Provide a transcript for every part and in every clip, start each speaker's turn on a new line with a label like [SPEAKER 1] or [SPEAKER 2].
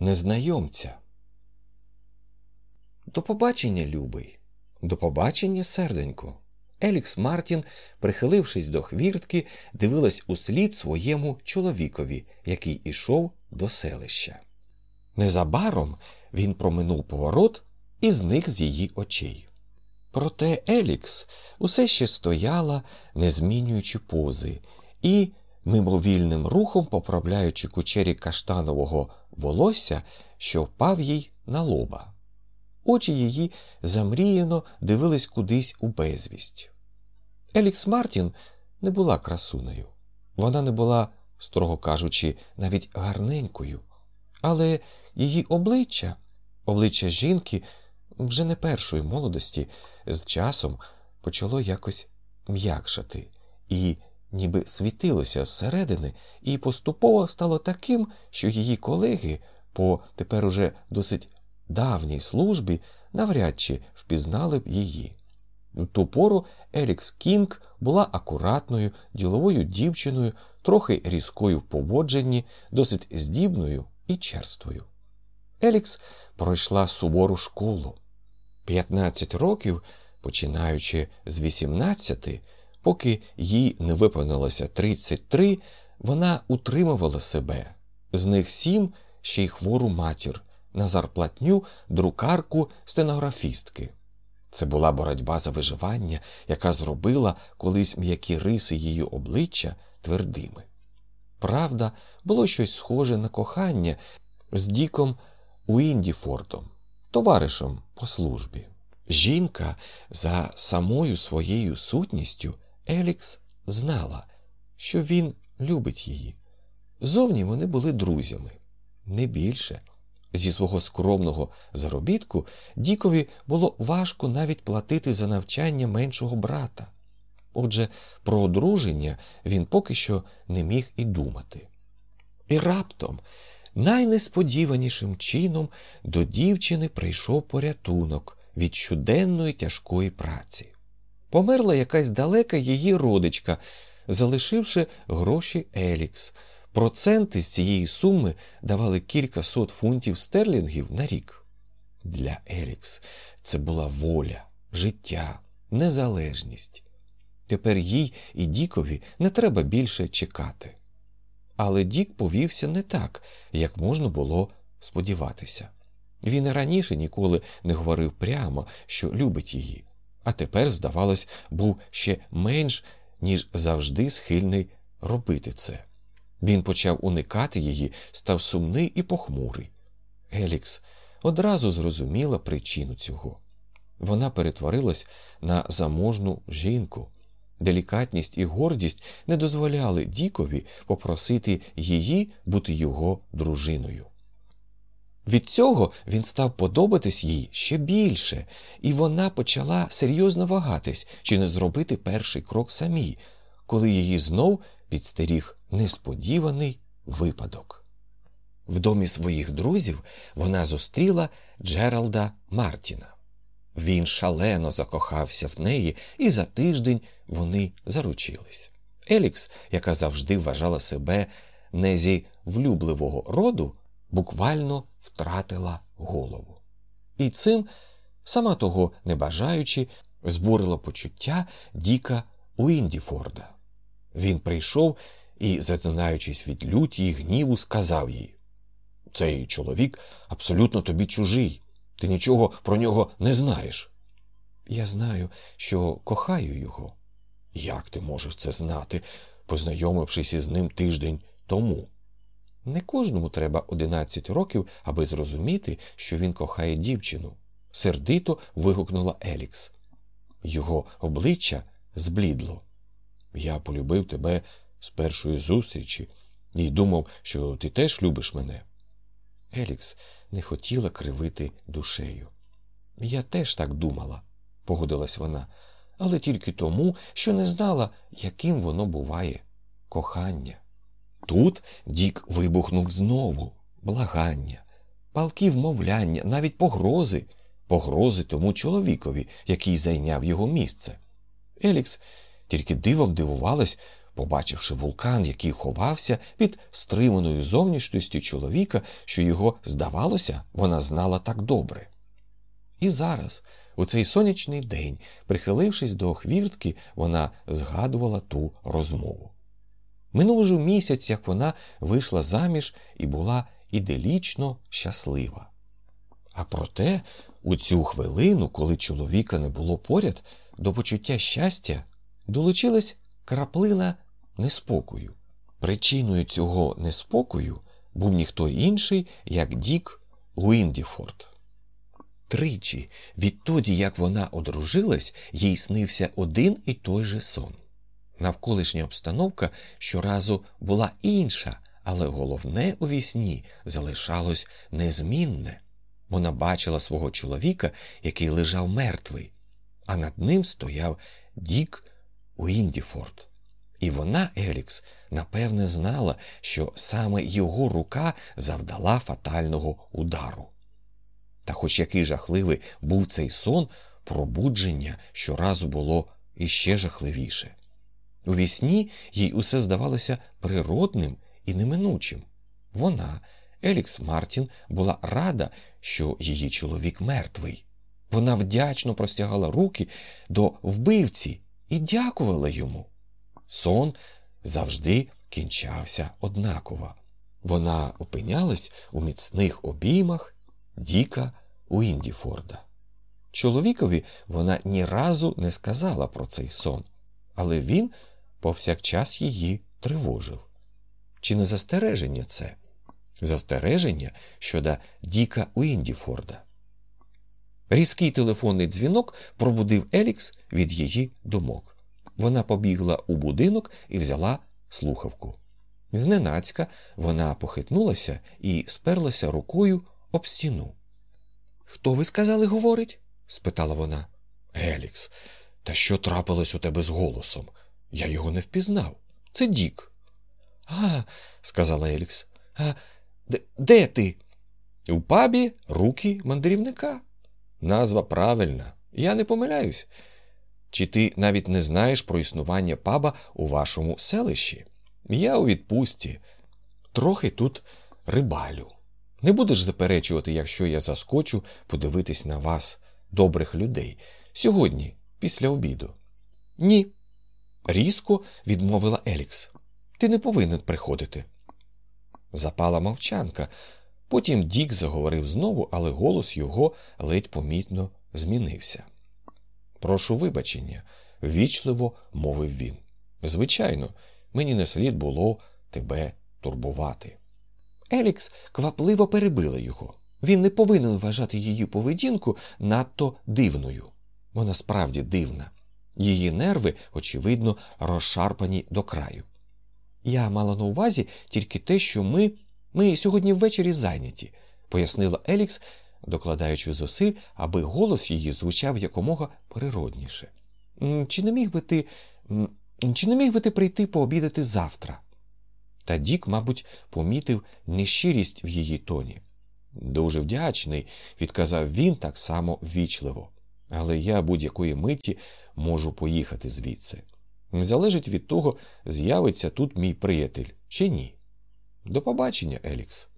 [SPEAKER 1] незнайомця. До побачення, любий. До побачення, серденько. Елікс Мартін, прихилившись до хвіртки, дивилась услід своєму чоловікові, який ішов до селища. Незабаром він проминув поворот і зник з її очей. Проте Елікс усе ще стояла, не змінюючи пози, і, мимовільним рухом поправляючи кучері каштанового волосся, що впав їй на лоба. Очі її замріяно дивились кудись у безвість. Елікс Мартін не була красунею. Вона не була, строго кажучи, навіть гарненькою, але її обличчя, обличчя жінки вже не першої молодості, з часом почало якось м'якшати і ніби світилося зсередини, і поступово стало таким, що її колеги по тепер уже досить давній службі навряд чи впізнали б її. У ту пору Елікс Кінг була акуратною, діловою дівчиною, трохи різкою в поводженні, досить здібною і черствою. Елікс пройшла сувору школу. 15 років, починаючи з 18, поки їй не виповнилося 33, вона утримувала себе, з них сім ще й хвору матір, на зарплатню друкарку стенографістки. Це була боротьба за виживання, яка зробила колись м'які риси її обличчя твердими. Правда, було щось схоже на кохання з Діком Уіндіфордом, товаришем по службі. Жінка за самою своєю сутністю Елікс знала, що він любить її. Зовні вони були друзями, не більше. Зі свого скромного заробітку Дікові було важко навіть платити за навчання меншого брата. Отже, про одруження він поки що не міг і думати. І раптом, найнесподіванішим чином, до дівчини прийшов порятунок від щоденної тяжкої праці. Померла якась далека її родичка, залишивши гроші Елікс. Проценти з цієї суми давали кілька сот фунтів стерлінгів на рік. Для Елікс це була воля, життя, незалежність. Тепер їй і Дікові не треба більше чекати. Але Дік повівся не так, як можна було сподіватися. Він і раніше ніколи не говорив прямо, що любить її, а тепер, здавалось, був ще менш, ніж завжди схильний робити це. Він почав уникати її, став сумний і похмурий. Елікс одразу зрозуміла причину цього. Вона перетворилась на заможну жінку. Делікатність і гордість не дозволяли Дікові попросити її бути його дружиною. Від цього він став подобатись їй ще більше, і вона почала серйозно вагатись, чи не зробити перший крок самій, коли її знов підстеріг несподіваний випадок. В домі своїх друзів вона зустріла Джералда Мартіна. Він шалено закохався в неї, і за тиждень вони заручились. Елікс, яка завжди вважала себе не зі влюбливого роду, буквально втратила голову. І цим, сама того не бажаючи, збурило почуття Діка Уіндіфорда. Він прийшов і, затинаючись від люті й гніву, сказав їй Цей чоловік абсолютно тобі чужий, ти нічого про нього не знаєш. Я знаю, що кохаю його. Як ти можеш це знати, познайомившись із ним тиждень тому? Не кожному треба одинадцять років, аби зрозуміти, що він кохає дівчину, сердито вигукнула Елікс. Його обличчя зблідло. Я полюбив тебе з першої зустрічі і думав, що ти теж любиш мене. Елікс не хотіла кривити душею. Я теж так думала, погодилась вона, але тільки тому, що не знала, яким воно буває кохання. Тут Дік вибухнув знову благання, палки вмовляння, навіть погрози, погрози тому чоловікові, який зайняв його місце. Елікс тільки дивом дивувалась, побачивши вулкан, який ховався під стриманою зовнішністю чоловіка, що його, здавалося, вона знала так добре. І зараз, у цей сонячний день, прихилившись до хвіртки, вона згадувала ту розмову. Минув уже місяць, як вона вийшла заміж і була іделічно щаслива. А проте, у цю хвилину, коли чоловіка не було поряд, до почуття щастя долучилась краплина неспокою. Причиною цього неспокою був ніхто інший, як Дік Уіндіфорд. Тричі, відтоді, як вона одружилась, їй снився один і той же сон. Навколишня обстановка щоразу була інша, але головне у вісні залишалось незмінне. Вона бачила свого чоловіка, який лежав мертвий, а над ним стояв Дік Уіндіфорд. І вона, Елікс, напевне, знала, що саме його рука завдала фатального удару. Та, хоч який жахливий був цей сон, пробудження щоразу було іще жахливіше. У вісні їй усе здавалося природним і неминучим. Вона, Елікс Мартін, була рада, що її чоловік мертвий. Вона вдячно простягала руки до вбивці і дякувала йому. Сон завжди кінчався однаково. Вона опинялась у міцних обіймах Діка Уіндіфорда. Чоловікові вона ні разу не сказала про цей сон, але він повсякчас її тривожив. Чи не застереження це? Застереження щодо Діка Уіндіфорда. Різкий телефонний дзвінок пробудив Елікс від її думок. Вона побігла у будинок і взяла слухавку. Зненацька вона похитнулася і сперлася рукою об стіну. Хто ви сказали, говорить? спитала вона. Елікс, та що трапилось у тебе з голосом? Я його не впізнав. Це Дік. А, сказала Елікс. А де, де ти? У пабі руки мандрівника. Назва правильна. Я не помиляюсь. Чи ти навіть не знаєш про існування паба у вашому селищі? Я у відпустці, трохи тут рибалю. Не будеш заперечувати, якщо я заскочу подивитись на вас, добрих людей, сьогодні, після обіду. Ні. Різко відмовила Елікс. Ти не повинен приходити. Запала мовчанка. Потім Дік заговорив знову, але голос його ледь помітно змінився. Прошу вибачення, ввічливо мовив він. Звичайно, мені не слід було тебе турбувати. Елікс квапливо перебила його. Він не повинен вважати її поведінку надто дивною. Вона справді дивна. Її нерви, очевидно, розшарпані до краю. Я мала на увазі тільки те, що ми ми сьогодні ввечері зайняті, пояснила Елікс, докладаючи зусиль, аби голос її звучав якомога природніше. Чи не міг би ти чи не міг би ти прийти пообідати завтра? Та Дік, мабуть, помітив нещирість в її тоні. Дуже вдячний, відказав він так само ввічливо. Але я будь-якої миті можу поїхати звідси. Залежить від того, з'явиться тут мій приятель чи ні. До побачення, Елікс.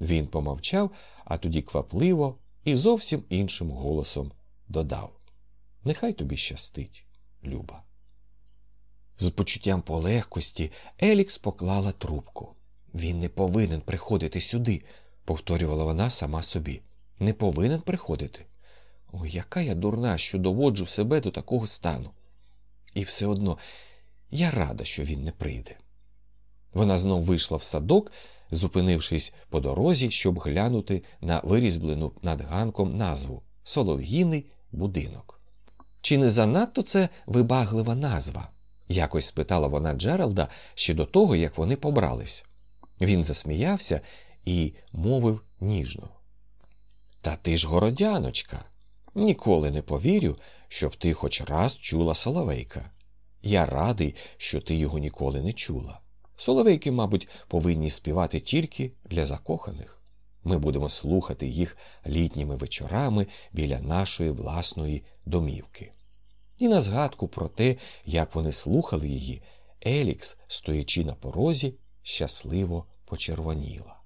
[SPEAKER 1] Він помовчав, а тоді квапливо і зовсім іншим голосом додав Нехай тобі щастить, Люба. З почуттям полегкості Елікс поклала трубку. Він не повинен приходити сюди, повторювала вона сама собі. Не повинен приходити. Ой, яка я дурна, що доводжу себе до такого стану. І все одно я рада, що він не прийде. Вона знов вийшла в садок, зупинившись по дорозі, щоб глянути на вирізблену над ганком назву Солов'їний будинок. Чи не занадто це вибаглива назва? якось спитала вона Джералда ще до того, як вони побрались. Він засміявся і мовив ніжно. Та ти ж городяночка. Ніколи не повірю, щоб ти хоч раз чула соловейка. Я радий, що ти його ніколи не чула. Соловейки, мабуть, повинні співати тільки для закоханих. Ми будемо слухати їх літніми вечорами біля нашої власної домівки. І на згадку про те, як вони слухали її, Елікс, стоячи на порозі, щасливо почервоніла.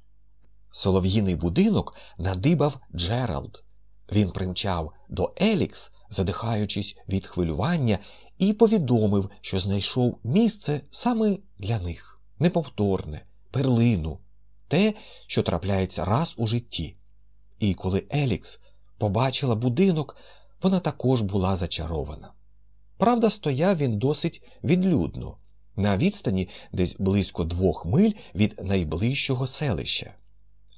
[SPEAKER 1] Солов'їний будинок надибав Джеральд. Він примчав до Елікс, задихаючись від хвилювання, і повідомив, що знайшов місце саме для них неповторне, перлину, те, що трапляється раз у житті. І коли Елікс побачила будинок, вона також була зачарована. Правда, стояв він досить відлюдно, на відстані десь близько двох миль від найближчого селища,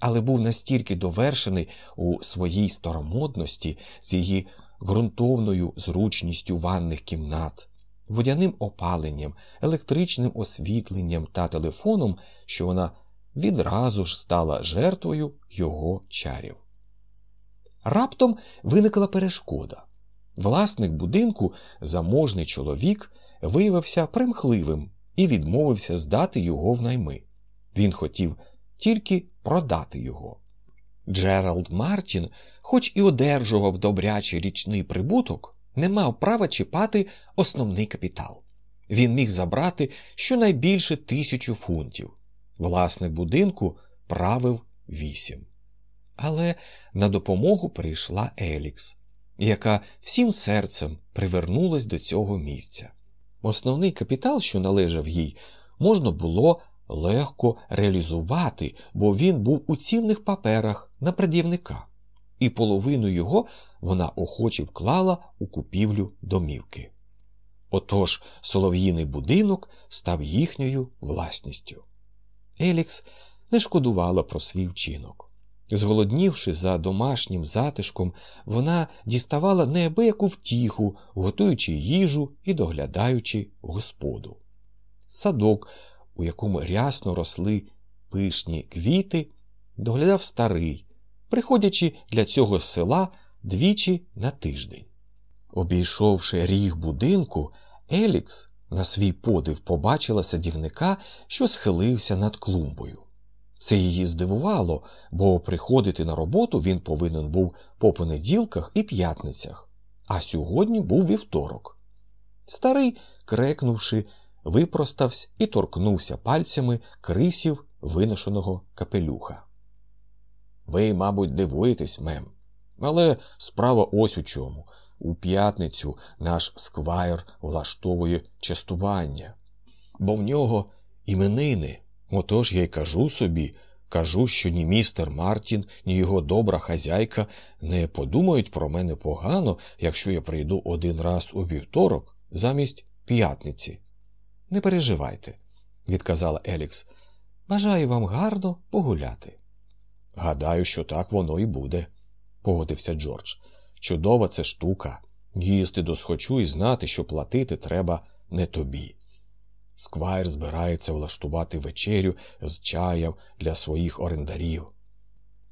[SPEAKER 1] але був настільки довершений у своїй старомодності з її ґрунтовною зручністю ванних кімнат, водяним опаленням, електричним освітленням та телефоном, що вона відразу ж стала жертвою його чарів. Раптом виникла перешкода. Власник будинку, заможний чоловік, виявився примхливим і відмовився здати його в найми. Він хотів тільки продати його. Джеральд Мартін, хоч і одержував добрячий річний прибуток, не мав права чіпати основний капітал. Він міг забрати щонайбільше тисячу фунтів. Власник будинку правив вісім. Але на допомогу прийшла Елікс, яка всім серцем привернулась до цього місця. Основний капітал, що належав їй, можна було легко реалізувати, бо він був у цінних паперах на пред'явника, і половину його вона охоче вклала у купівлю домівки. Отож солов'їний будинок став їхньою власністю. Елікс не шкодувала про свій вчинок. Зголоднівши за домашнім затишком, вона діставала неабияку втіху, готуючи їжу і доглядаючи господу. Садок, у якому рясно росли пишні квіти, доглядав старий, приходячи для цього з села двічі на тиждень. Обійшовши ріг будинку, Елікс на свій подив побачила садівника, що схилився над клумбою. Це її здивувало, бо приходити на роботу він повинен був по понеділках і п'ятницях, а сьогодні був вівторок. Старий, крекнувши, випростався і торкнувся пальцями крисів виношеного капелюха. Ви, мабуть, дивуєтесь, мем, але справа ось у чому. У п'ятницю наш сквайр влаштовує частування, бо в нього іменини. Отож я й кажу собі, кажу, що ні містер Мартін, ні його добра хазяйка не подумають про мене погано, якщо я прийду один раз у вівторок замість п'ятниці. Не переживайте, відказала Елікс. Бажаю вам гарно погуляти. Гадаю, що так воно і буде, погодився Джордж. Чудова це штука їсти досхочу і знати, що платити треба не тобі. Сквайр збирається влаштувати вечерю з чаєм для своїх орендарів.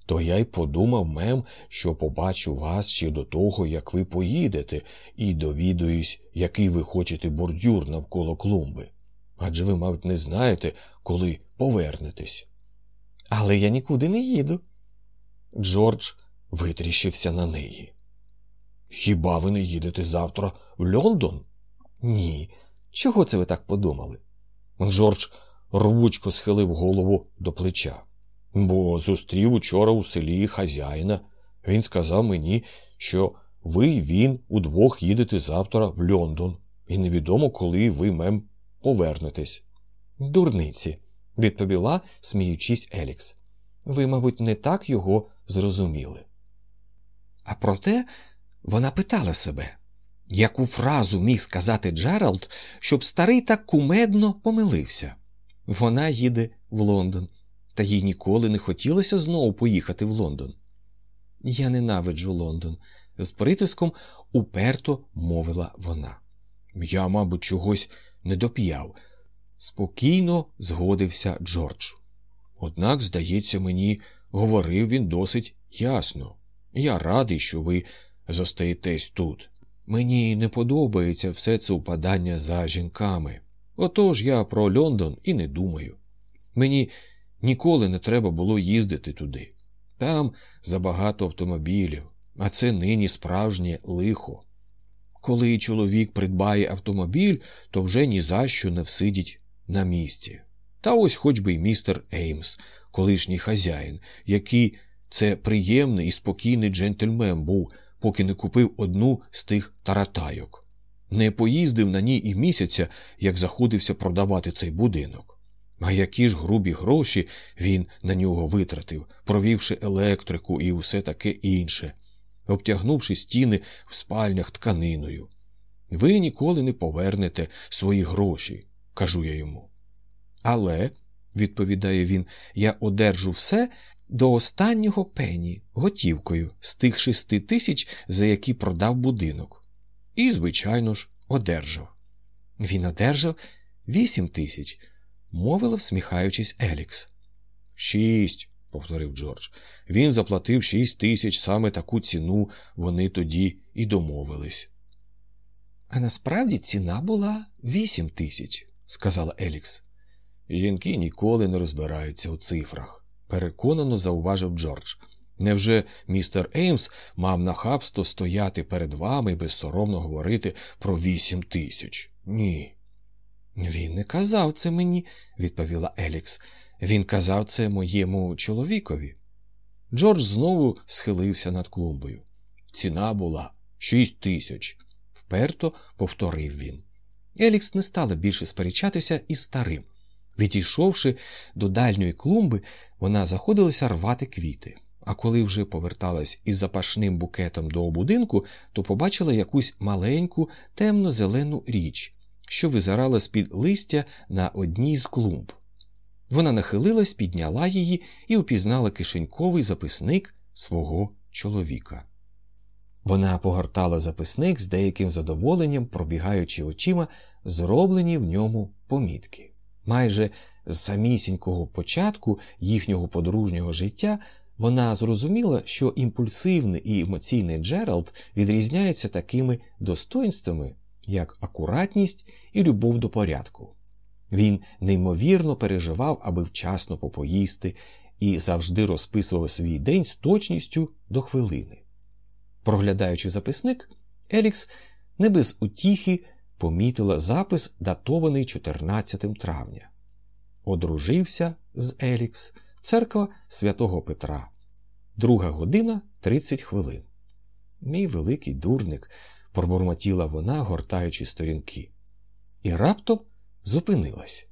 [SPEAKER 1] То я й подумав, мем, що побачу вас ще до того, як ви поїдете, і довідуюсь, який ви хочете бордюр навколо клумби. Адже ви, мабуть, не знаєте, коли повернетесь. Але я нікуди не їду. Джордж витріщився на неї. Хіба ви не їдете завтра в Лондон? Ні. Чого це ви так подумали? Джордж рвучко схилив голову до плеча. Бо зустрів учора у селі хазяїна. Він сказав мені, що ви й він удвох їдете завтра в Лондон, і невідомо, коли ви мем повернетесь. Дурниці, відповіла, сміючись, Елікс. Ви, мабуть, не так його зрозуміли. А проте вона питала себе, яку фразу міг сказати Джеральд, щоб старий так кумедно помилився. Вона їде в Лондон, та їй ніколи не хотілося знову поїхати в Лондон. Я ненавиджу Лондон, з притиском уперто мовила вона. Я, мабуть, чогось не доп'яв. Спокійно згодився Джордж.
[SPEAKER 2] Однак, здається, мені говорив він досить ясно. Я радий, що ви зостаєтесь тут. Мені не подобається все це упадання за жінками. Отож я про Лондон і не думаю. Мені ніколи не треба було їздити туди. Там забагато автомобілів, а це нині справжнє лихо. Коли чоловік придбає автомобіль, то вже ні за що не всидіть на місці. Та ось хоч би й містер Еймс, колишній хазяїн, який це приємний і спокійний джентльмен був, поки не купив одну з тих таратайок. Не поїздив на ній і місяця, як заходився продавати цей будинок. А які ж грубі гроші він на нього витратив, провівши електрику і усе таке інше, обтягнувши стіни в спальнях тканиною. Ви ніколи не повернете свої гроші, кажу я йому. Але, відповідає він, я одержу все до останнього пені готівкою з тих шести тисяч, за які продав будинок. І, звичайно ж, одержав. Він одержав вісім тисяч, мовила, всміхаючись, Елікс. Шість, повторив Джордж. Він заплатив шість тисяч саме таку ціну вони тоді і домовились. А насправді ціна була вісім тисяч, сказала Елікс. Жінки ніколи не розбираються у цифрах, переконано зауважив Джордж. Невже містер Еймс мав нахабство стояти перед вами і безсоромно говорити про вісім тисяч? Ні. Він не казав це мені, відповіла Елікс. Він казав це моєму чоловікові. Джордж знову схилився над клумбою. Ціна була шість тисяч, вперто повторив він. Елікс не стала більше сперечатися із старим. Відійшовши до дальньої клумби, вона заходилася рвати квіти. А коли вже поверталась із запашним букетом до будинку, то побачила якусь маленьку темно-зелену річ, що визирала з-під листя на одній з клумб. Вона нахилилась, підняла її і упізнала кишеньковий записник свого чоловіка. Вона погортала записник з деяким задоволенням, пробігаючи очима, зроблені в ньому помітки. Майже з самісінького початку їхнього подружнього життя вона зрозуміла, що імпульсивний і емоційний Джеральд відрізняється такими достоинствами, як акуратність і любов до порядку. Він неймовірно переживав, аби вчасно попоїсти, і завжди розписував свій день з точністю до хвилини. Проглядаючи записник, Елікс не без утіхи помітила запис, датований 14 травня. Одружився з Елікс, церква святого Петра, друга година 30 хвилин. Мій великий дурник, пробурмотіла вона, гортаючи сторінки, і раптом зупинилась.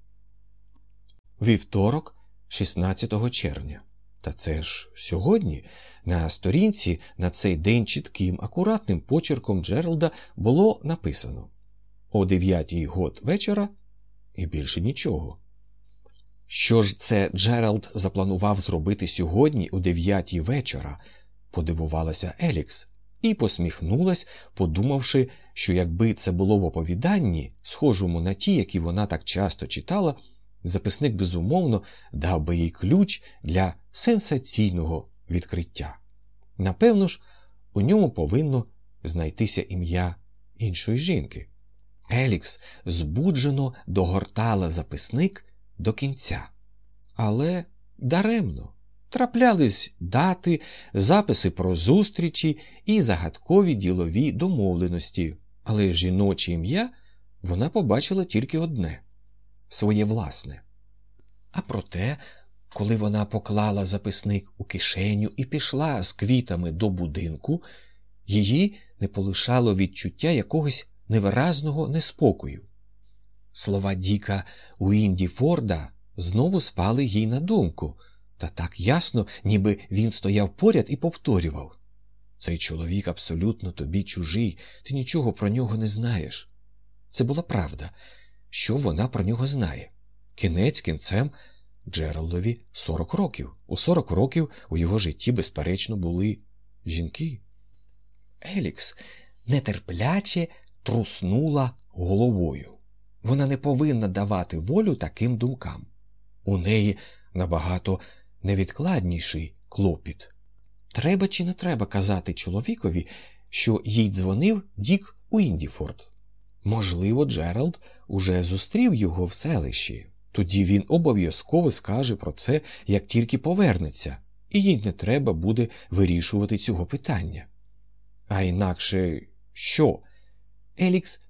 [SPEAKER 2] Вівторок, 16 червня. Та це ж сьогодні на сторінці на цей день чітким, акуратним почерком Джералда було написано о 9 год вечора і більше нічого. Що ж це Джеральд запланував зробити сьогодні о 9 вечора? подивувалася Елікс і посміхнулась, подумавши, що якби це було в оповіданні, схожому на ті, які вона так часто читала, записник безумовно дав би їй ключ для сенсаційного відкриття. Напевно ж, у ньому повинно знайтися ім'я іншої жінки. Елікс збуджено догортала записник до кінця. Але даремно траплялись дати, записи про зустрічі і загадкові ділові домовленості, але жіноче ім'я вона побачила тільки одне своє власне. А проте, коли вона поклала записник у кишеню і пішла з квітами до будинку, її не полишало відчуття якогось невиразного неспокою. Слова Діка Уінді Форда знову спали їй на думку, та так ясно, ніби він стояв поряд і повторював Цей чоловік абсолютно тобі чужий, ти нічого про нього не знаєш. Це була правда, що вона про нього знає. Кінець кінцем Джералдові 40 років. У 40 років у його житті, безперечно, були жінки. Елікс нетерпляче труснула головою. Вона не повинна давати волю таким думкам. У неї
[SPEAKER 1] набагато невідкладніший клопіт. Треба чи не треба казати чоловікові, що їй дзвонив Дік Уіндіфорд. Можливо, Джеральд уже зустрів його в селищі. Тоді він обов'язково скаже про це, як тільки повернеться, і їй не треба буде вирішувати цього питання. А інакше що? Елікс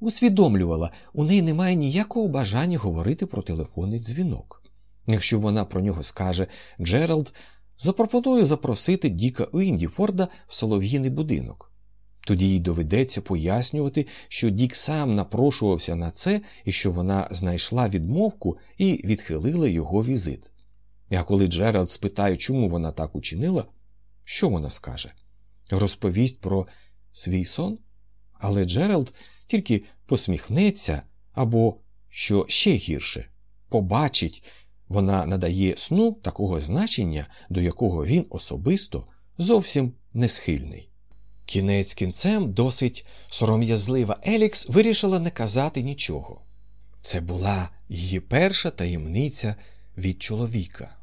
[SPEAKER 1] усвідомлювала, у неї немає ніякого бажання говорити про телефонний дзвінок. Якщо вона про нього скаже, Джеральд запропонує запросити Діка Уіндіфорда в солов'їний будинок. Тоді їй доведеться пояснювати, що Дік сам напрошувався на це і що вона знайшла відмовку і відхилила його візит. А коли Джеральд спитає, чому вона так учинила, що вона скаже? Розповість про свій сон? Але Джеральд тільки посміхнеться або, що ще гірше, побачить, вона надає сну такого значення, до якого він особисто зовсім не схильний. Кінець кінцем досить сором'язлива Елікс вирішила не казати нічого. Це була її перша таємниця від чоловіка.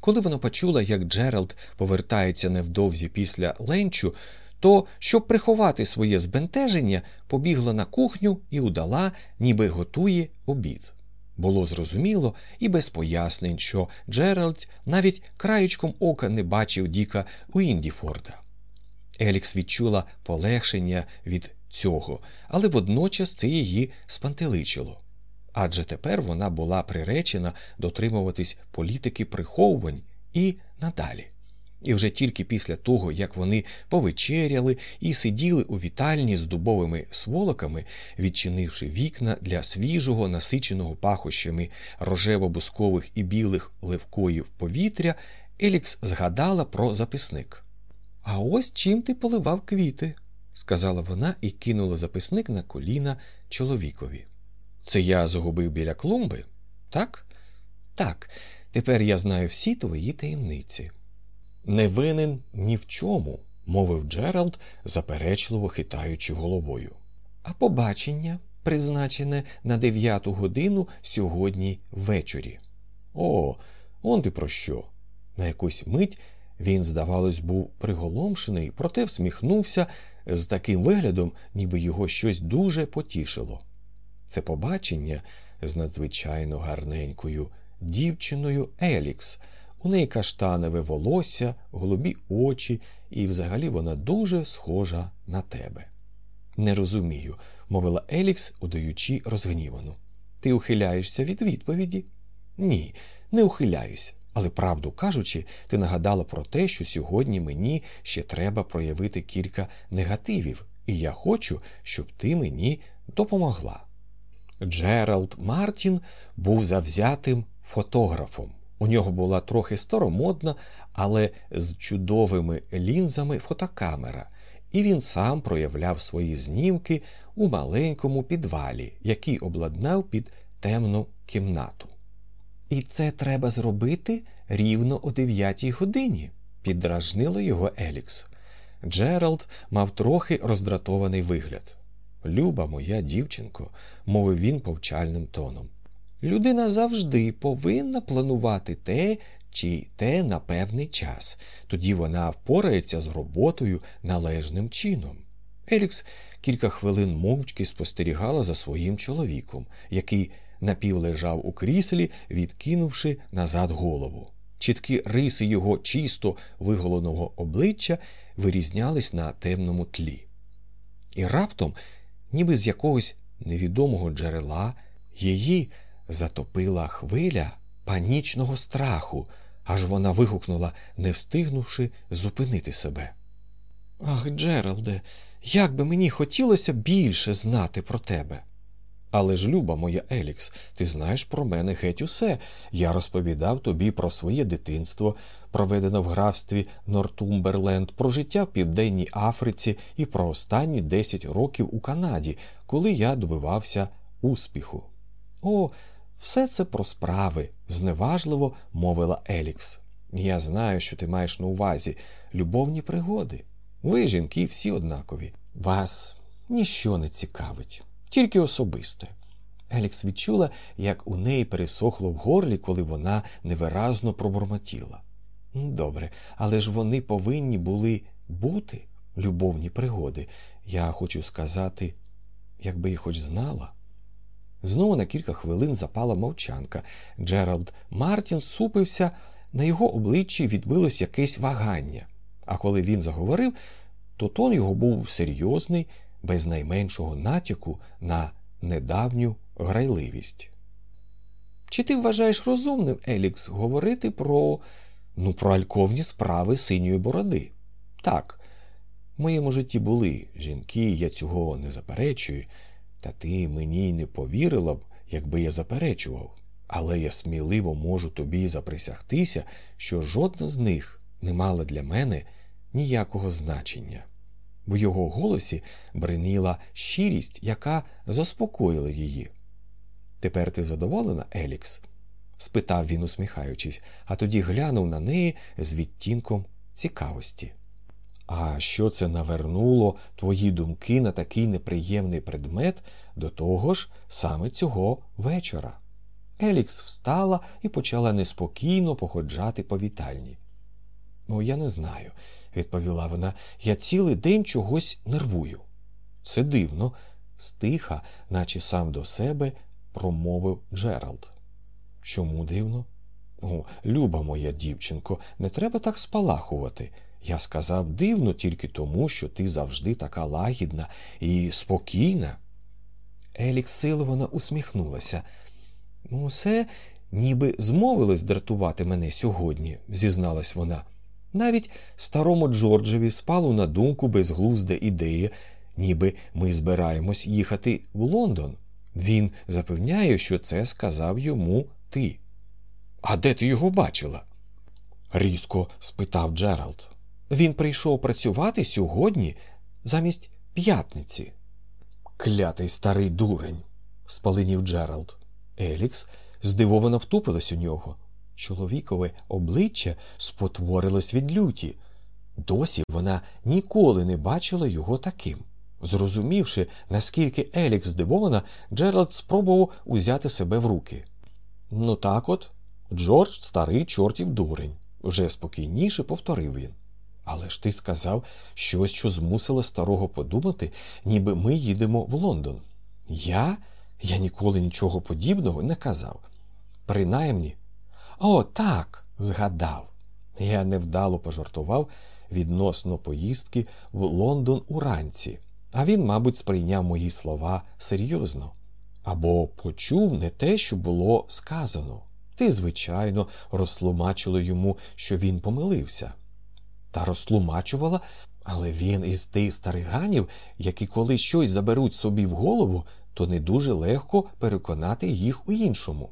[SPEAKER 1] Коли вона почула, як Джеральд повертається невдовзі після ленчу, то, щоб приховати своє збентеження, побігла на кухню і удала, ніби готує обід. Було зрозуміло і без пояснень, що Джеральд навіть краєчком ока не бачив Діка Уіндіфорда. Елікс відчула полегшення від цього, але водночас це її спантеличило. Адже тепер вона була приречена дотримуватись політики приховувань і надалі. І вже тільки після того, як вони повечеряли і сиділи у вітальні з дубовими сволоками, відчинивши вікна для свіжого, насиченого пахощами рожево-бускових і білих левкоїв повітря, Елікс згадала про записник. А ось чим ти поливав квіти, сказала вона і кинула записник на коліна чоловікові. Це я загубив біля клумби? Так? Так, тепер я знаю всі твої таємниці. Не винен ні в чому, мовив Джеральд, заперечливо хитаючи головою. А побачення, призначене на дев'яту годину сьогодні ввечері. О, он ти про що? На якусь мить він, здавалось, був приголомшений, проте всміхнувся з таким виглядом, ніби його щось дуже потішило. Це побачення з надзвичайно гарненькою дівчиною Елікс. У неї каштанове волосся, голубі очі, і взагалі вона дуже схожа на тебе. Не розумію, мовила Елікс, удаючи розгнівану. Ти ухиляєшся від відповіді? Ні, не ухиляюся. Але, правду кажучи, ти нагадала про те, що сьогодні мені ще треба проявити кілька негативів, і я хочу, щоб ти мені допомогла. Джеральд Мартін був завзятим фотографом. У нього була трохи старомодна, але з чудовими лінзами фотокамера, і він сам проявляв свої знімки у маленькому підвалі, який обладнав під темну кімнату. І це треба зробити рівно о дев'ятій годині, піддражнила його Елікс. Джеральд мав трохи роздратований вигляд. Люба моя дівчинко, мовив він повчальним тоном. Людина завжди повинна планувати те чи те на певний час, тоді вона впорається з роботою належним чином. Елікс кілька хвилин мовчки спостерігала за своїм чоловіком, який напівлежав у кріслі, відкинувши назад голову. Чіткі риси його чисто виголеного обличчя вирізнялись на темному тлі. І раптом, ніби з якогось невідомого джерела, її затопила хвиля панічного страху, аж вона вигукнула, не встигнувши зупинити себе. Ах, Джералде, як би мені хотілося більше знати про тебе. Але ж, люба моя Елікс, ти знаєш про мене геть усе. Я розповідав тобі про своє дитинство, проведене в графстві Нортумберленд, про життя в Південній Африці і про останні 10 років у Канаді, коли я добивався успіху. О, все це про справи, зневажливо мовила Елікс. Я знаю, що ти маєш на увазі любовні пригоди. Ви, жінки, всі однакові. Вас ніщо не цікавить, тільки особисте. Елікс відчула, як у неї пересохло в горлі, коли вона невиразно пробурмотіла. Добре, але ж вони повинні були бути любовні пригоди. Я хочу сказати, якби їх хоч знала. Знову на кілька хвилин запала мовчанка. Джеральд Мартін супився, на його обличчі відбилось якесь вагання. А коли він заговорив, то тон його був серйозний, без найменшого натяку на недавню грайливість. Чи ти вважаєш розумним, Елікс, говорити про ну, про альковні справи синьої бороди? Так, в моєму житті були жінки, я цього не заперечую, та ти мені не повірила б, якби я заперечував. Але я сміливо можу тобі заприсягтися, що жодна з них не мала для мене ніякого значення. В його голосі бриніла щирість, яка заспокоїла її. Тепер ти задоволена, Елікс? спитав він, усміхаючись, а тоді глянув на неї з відтінком цікавості. А що це навернуло твої думки на такий неприємний предмет до того ж саме цього вечора? Елікс встала і почала неспокійно походжати по вітальні. Ну, я не знаю, відповіла вона. Я цілий день чогось нервую. Це дивно, стиха, наче сам до себе, промовив Джеральд. Чому дивно? О, люба моя дівчинко, не треба так спалахувати. Я сказав дивно тільки тому, що ти завжди така лагідна і спокійна. Елікс силовано усміхнулася. Усе ніби змовилось дратувати мене сьогодні, зізналась вона. Навіть старому Джорджеві спало на думку безглузда ідея, ніби ми збираємось їхати в Лондон. Він запевняє, що це сказав йому ти. А де ти його бачила? різко спитав Джеральд. Він прийшов працювати сьогодні замість п'ятниці. Клятий старий дурень, спаленів Джеральд. Елікс здивовано втупилась у нього. Чоловікове обличчя спотворилось від люті. Досі вона ніколи не бачила його таким. Зрозумівши, наскільки Елікс здивована, Джеральд спробував узяти себе в руки. Ну так от, Джордж старий чортів дурень, вже спокійніше повторив він. Але ж ти сказав щось, що змусило старого подумати, ніби ми їдемо в Лондон. Я? Я ніколи нічого подібного не казав. Принаймні, о, так, згадав. Я невдало пожартував відносно поїздки в Лондон уранці, а він, мабуть, сприйняв мої слова серйозно або почув не те, що було сказано. Ти, звичайно, розтлумачила йому, що він помилився. Та розтлумачувала, але він із тих стариганів, які коли щось заберуть собі в голову, то не дуже легко переконати їх у іншому.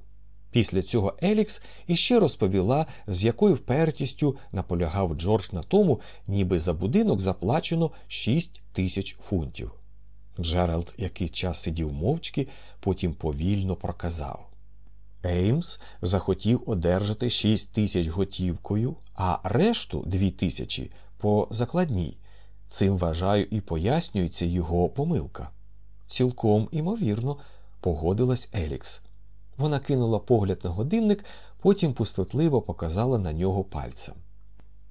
[SPEAKER 1] Після цього Елікс іще розповіла, з якою впертістю наполягав Джордж на тому, ніби за будинок заплачено 6 тисяч фунтів. Джеральд який час сидів мовчки, потім повільно проказав. Еймс захотів одержати 6 тисяч готівкою, а решту 2 тисячі по закладній. Цим вважаю і пояснюється його помилка. Цілком імовірно, погодилась Елікс. Вона кинула погляд на годинник, потім пустотливо показала на нього пальцем.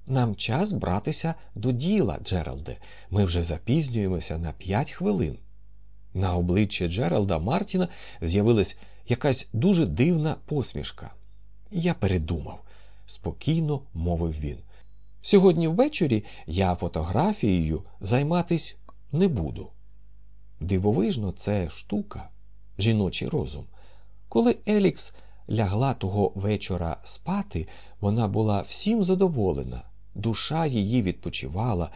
[SPEAKER 1] Нам час братися до діла, Джералде. Ми вже запізнюємося на п'ять хвилин. На обличчі Джералда Мартіна з'явилась якась дуже дивна посмішка. Я передумав, спокійно мовив він. Сьогодні ввечері я фотографією займатись не буду. Дивовижно, це штука, жіночий розум. Коли Елікс лягла того вечора спати, вона була всім задоволена, душа її відпочивала,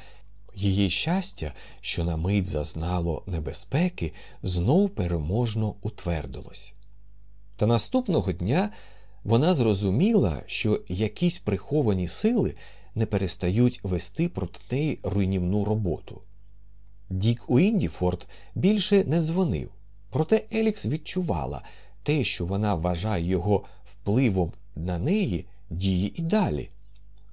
[SPEAKER 1] її щастя, що на мить зазнало небезпеки, знов переможно утвердилось. Та наступного дня вона зрозуміла, що якісь приховані сили не перестають вести проти неї руйнівну роботу. Дік Уіндіфорд більше не дзвонив, проте Елікс відчувала те, що вона вважає його впливом на неї, діє і далі.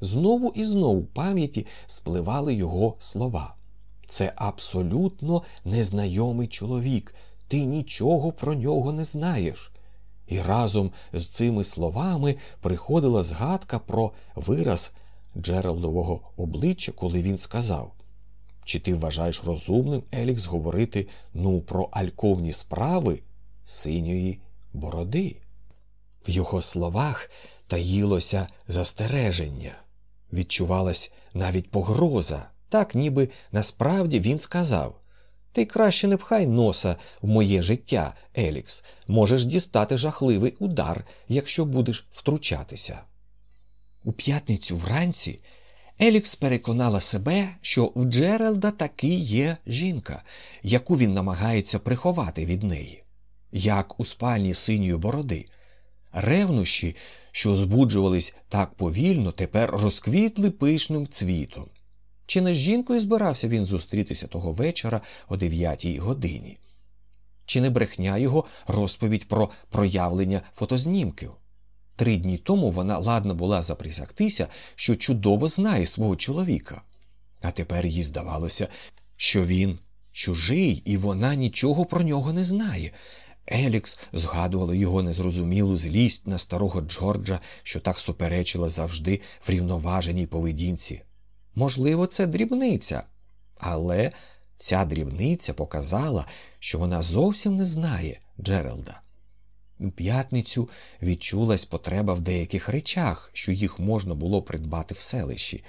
[SPEAKER 1] Знову і знову в пам'яті спливали його слова. Це абсолютно незнайомий чоловік, ти нічого про нього не знаєш. І разом з цими словами приходила згадка про вираз Джералдового обличчя, коли він сказав: Чи ти вважаєш розумним, Елікс, говорити ну про альковні справи синьої бороди? В його словах таїлося застереження, відчувалась навіть погроза, так ніби насправді він сказав. Ти краще не пхай носа в моє життя, Елікс. Можеш дістати жахливий удар, якщо будеш втручатися. У п'ятницю вранці Елікс переконала себе, що в Джерелда таки є жінка, яку він намагається приховати від неї, як у спальні синьої бороди. Ревнощі, що збуджувались так повільно, тепер розквітли пишним цвітом. Чи не з жінкою збирався він зустрітися того вечора о дев'ятій годині? Чи не брехня його розповідь про проявлення фотознімків? Три дні тому вона ладна була заприсягтися, що чудово знає свого чоловіка, а тепер їй здавалося, що він чужий, і вона нічого про нього не знає. Елікс згадувала його незрозумілу злість на старого Джорджа, що так суперечила завжди в рівноваженій поведінці. Можливо, це дрібниця, але ця дрібниця показала, що вона зовсім не знає Джералда. У п'ятницю відчулась потреба в деяких речах, що їх можна було придбати в селищі.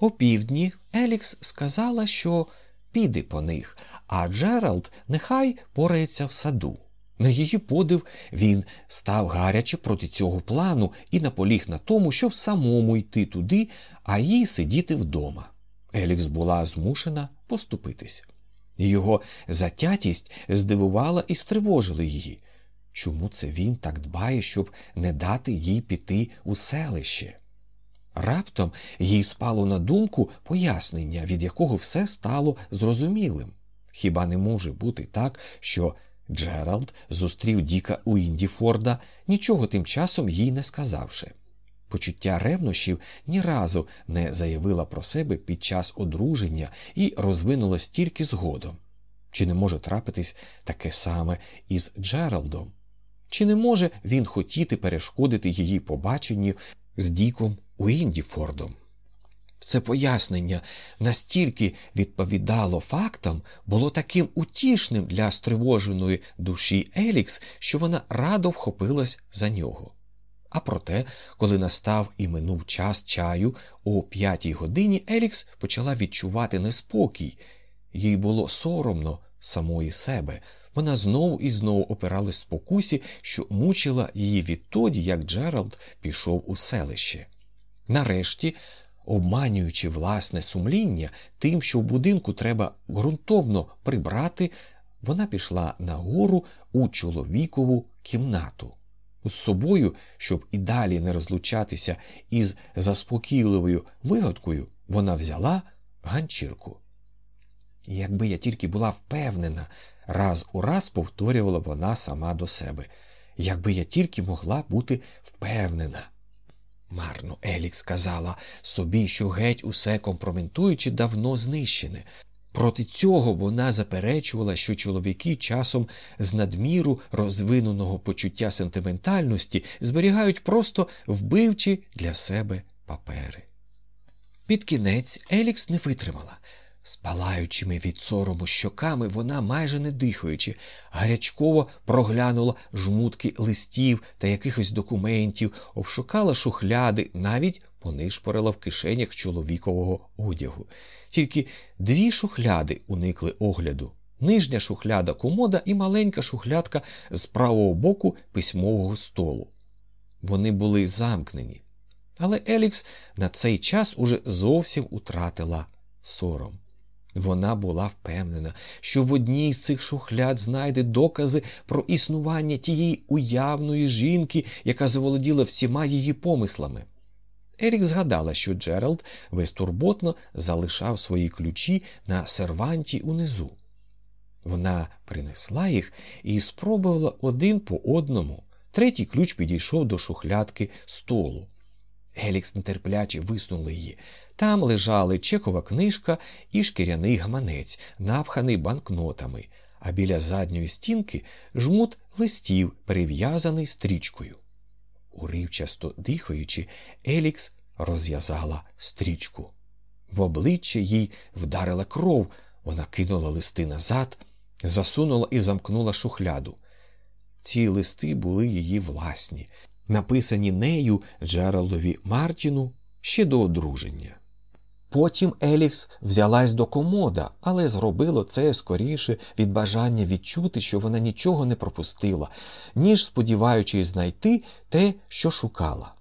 [SPEAKER 1] О півдні Елікс сказала, що піде по них, а Джеральд нехай порається в саду. На її подив він став гаряче проти цього плану і наполіг на тому, щоб самому йти туди, а їй сидіти вдома. Елікс була змушена поступитись. Його затятість здивувала і стривожила її. Чому це він так дбає, щоб не дати їй піти у селище? Раптом їй спало на думку пояснення, від якого все стало зрозумілим. Хіба не може бути так, що Джеральд зустрів Діка у Індіфорда, нічого тим часом їй не сказавши. Почуття ревнощів ні разу не заявила про себе під час одруження і розвинулась тільки згодом. Чи не може трапитись таке саме із Джералдом? Чи не може він хотіти перешкодити її побаченню з Діком Уіндіфордом? Це пояснення настільки відповідало фактам, було таким утішним для стривоженої душі Елікс, що вона радо вхопилась за нього. А проте, коли настав і минув час чаю о п'ятій годині, Елікс почала відчувати неспокій, їй було соромно самої себе. Вона знову і знову опиралась спокусі, що мучила її відтоді, як Джеральд пішов у селище. Нарешті, обманюючи власне сумління тим, що в будинку треба ґрунтовно прибрати, вона пішла нагору у чоловікову кімнату. З собою, щоб і далі не розлучатися із заспокійливою вигадкою, вона взяла ганчірку. Якби я тільки була впевнена, раз у раз повторювала вона сама до себе, якби я тільки могла бути впевнена. Марно Елік сказала собі, що геть усе компроментуючи, давно знищене. Проти цього вона заперечувала, що чоловіки часом з надміру розвиненого почуття сентиментальності зберігають просто вбивчі для себе папери. Під кінець Елікс не витримала. Спалаючими від сорому щоками, вона, майже не дихаючи, гарячково проглянула жмутки листів та якихось документів, обшукала шухляди, навіть понишпорила в кишенях чоловікового одягу. Тільки дві шухляди уникли огляду. Нижня шухляда комода і маленька шухлядка з правого боку письмового столу. Вони були замкнені. Але Елікс на цей час уже зовсім утратила сором. Вона була впевнена, що в одній з цих шухляд знайде докази про існування тієї уявної жінки, яка заволоділа всіма її помислами. Ерік згадала, що Джеральд безтурботно залишав свої ключі на серванті унизу. Вона принесла їх і спробувала один по одному. Третій ключ підійшов до шухлядки столу. Елікс нетерпляче висунула її. Там лежали чекова книжка і шкіряний гаманець, напханий банкнотами, а біля задньої стінки жмут листів, перев'язаний стрічкою. Уривчасто дихаючи, Елікс розв'язала стрічку. В обличчя їй вдарила кров, вона кинула листи назад, засунула і замкнула шухляду. Ці листи були її власні, написані нею Джералдові Мартіну ще до одруження. Потім Елікс взялась до комода, але зробило це скоріше від бажання відчути, що вона нічого не пропустила, ніж сподіваючись знайти те, що шукала.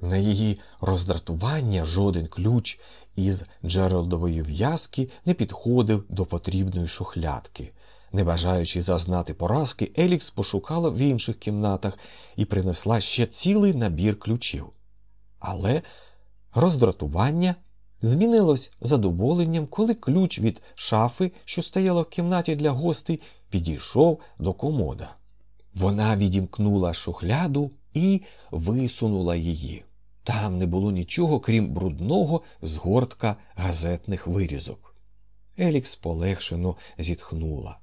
[SPEAKER 1] На її роздратування жоден ключ із Джералдової в'язки не підходив до потрібної шухлядки. Не бажаючи зазнати поразки, Елікс пошукала в інших кімнатах і принесла ще цілий набір ключів. Але роздратування змінилось задоволенням, коли ключ від шафи, що стояла в кімнаті для гостей, підійшов до комода. Вона відімкнула шухляду і висунула її. Там не було нічого, крім брудного згортка газетних вирізок. Елікс полегшено зітхнула.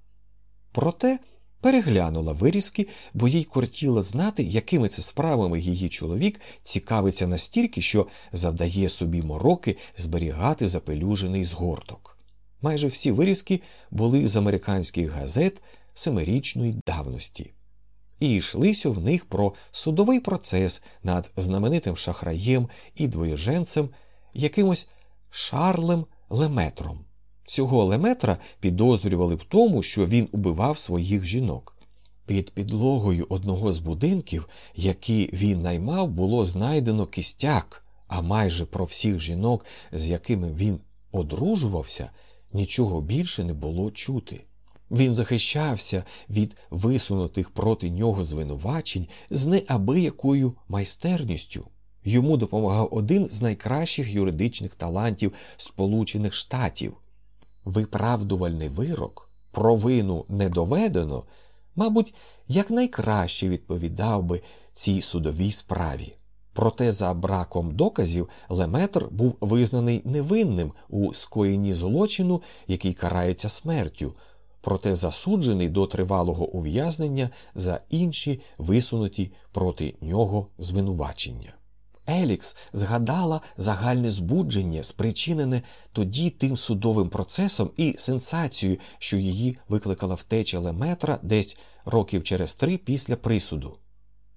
[SPEAKER 1] Проте переглянула вирізки, бо їй кортіло знати, якими це справами її чоловік цікавиться настільки, що завдає собі мороки зберігати запелюжений згорток. Майже всі вирізки були з американських газет семирічної давності. І йшлися в них про судовий процес над знаменитим шахраєм і двоєженцем, якимось Шарлем Леметром. Цього Леметра підозрювали в тому, що він убивав своїх жінок. Під підлогою одного з будинків, які він наймав, було знайдено кістяк, а майже про всіх жінок, з якими він одружувався, нічого більше не було чути. Він захищався від висунутих проти нього звинувачень з неабиякою майстерністю. Йому допомагав один з найкращих юридичних талантів Сполучених Штатів. Виправдувальний вирок, провину не доведено, мабуть, якнайкраще відповідав би цій судовій справі. Проте, за браком доказів, Леметр був визнаний невинним у скоєнні злочину, який карається смертю, проте засуджений до тривалого ув'язнення за інші висунуті проти нього звинувачення. Елікс згадала загальне збудження, спричинене тоді тим судовим процесом і сенсацією, що її викликала втеча Леметра десь років через три після присуду.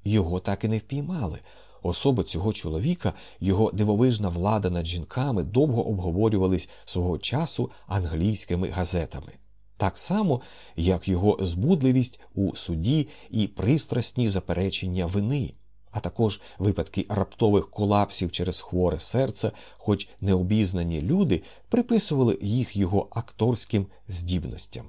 [SPEAKER 1] Його так і не впіймали. Особи цього чоловіка, його дивовижна влада над жінками довго обговорювались свого часу англійськими газетами. Так само, як його збудливість у суді і пристрасні заперечення вини а також випадки раптових колапсів через хворе серце, хоч необізнані люди приписували їх його акторським здібностям.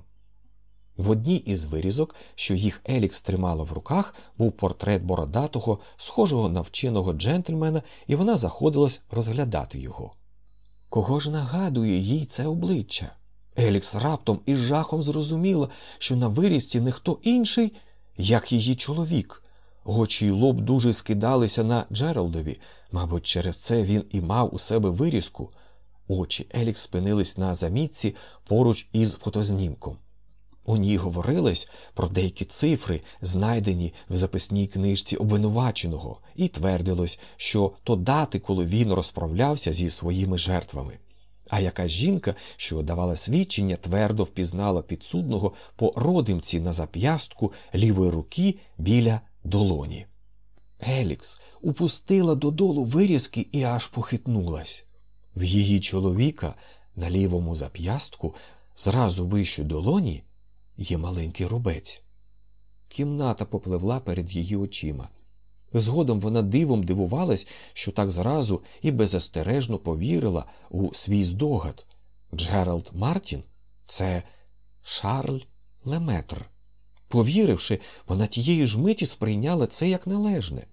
[SPEAKER 1] В одній із вирізок, що їх Елікс тримала в руках, був портрет бородатого, схожого на вченого джентльмена, і вона заходилась розглядати його. Кого ж нагадує їй це обличчя? Елікс раптом із жахом зрозуміла, що на вирізці не хто інший, як її чоловік. Очі й лоб дуже скидалися на Джералдові, мабуть, через це він і мав у себе вирізку. Очі Елікс спинились на замітці поруч із фотознімком. У ній говорилось про деякі цифри, знайдені в записній книжці обвинуваченого, і твердилось, що то дати, коли він розправлявся зі своїми жертвами. А яка жінка, що давала свідчення, твердо впізнала підсудного по родимці на зап'ястку лівої руки біля долоні. Елікс упустила додолу вирізки і аж похитнулась. В її чоловіка на лівому зап'ястку, зразу вище долоні, є маленький рубець. Кімната попливла перед її очима. Згодом вона дивом дивувалась, що так зразу і беззастережно повірила у свій здогад. Джеральд Мартін це Шарль Леметр. Повіривши, вона тієї ж миті сприйняла це як належне.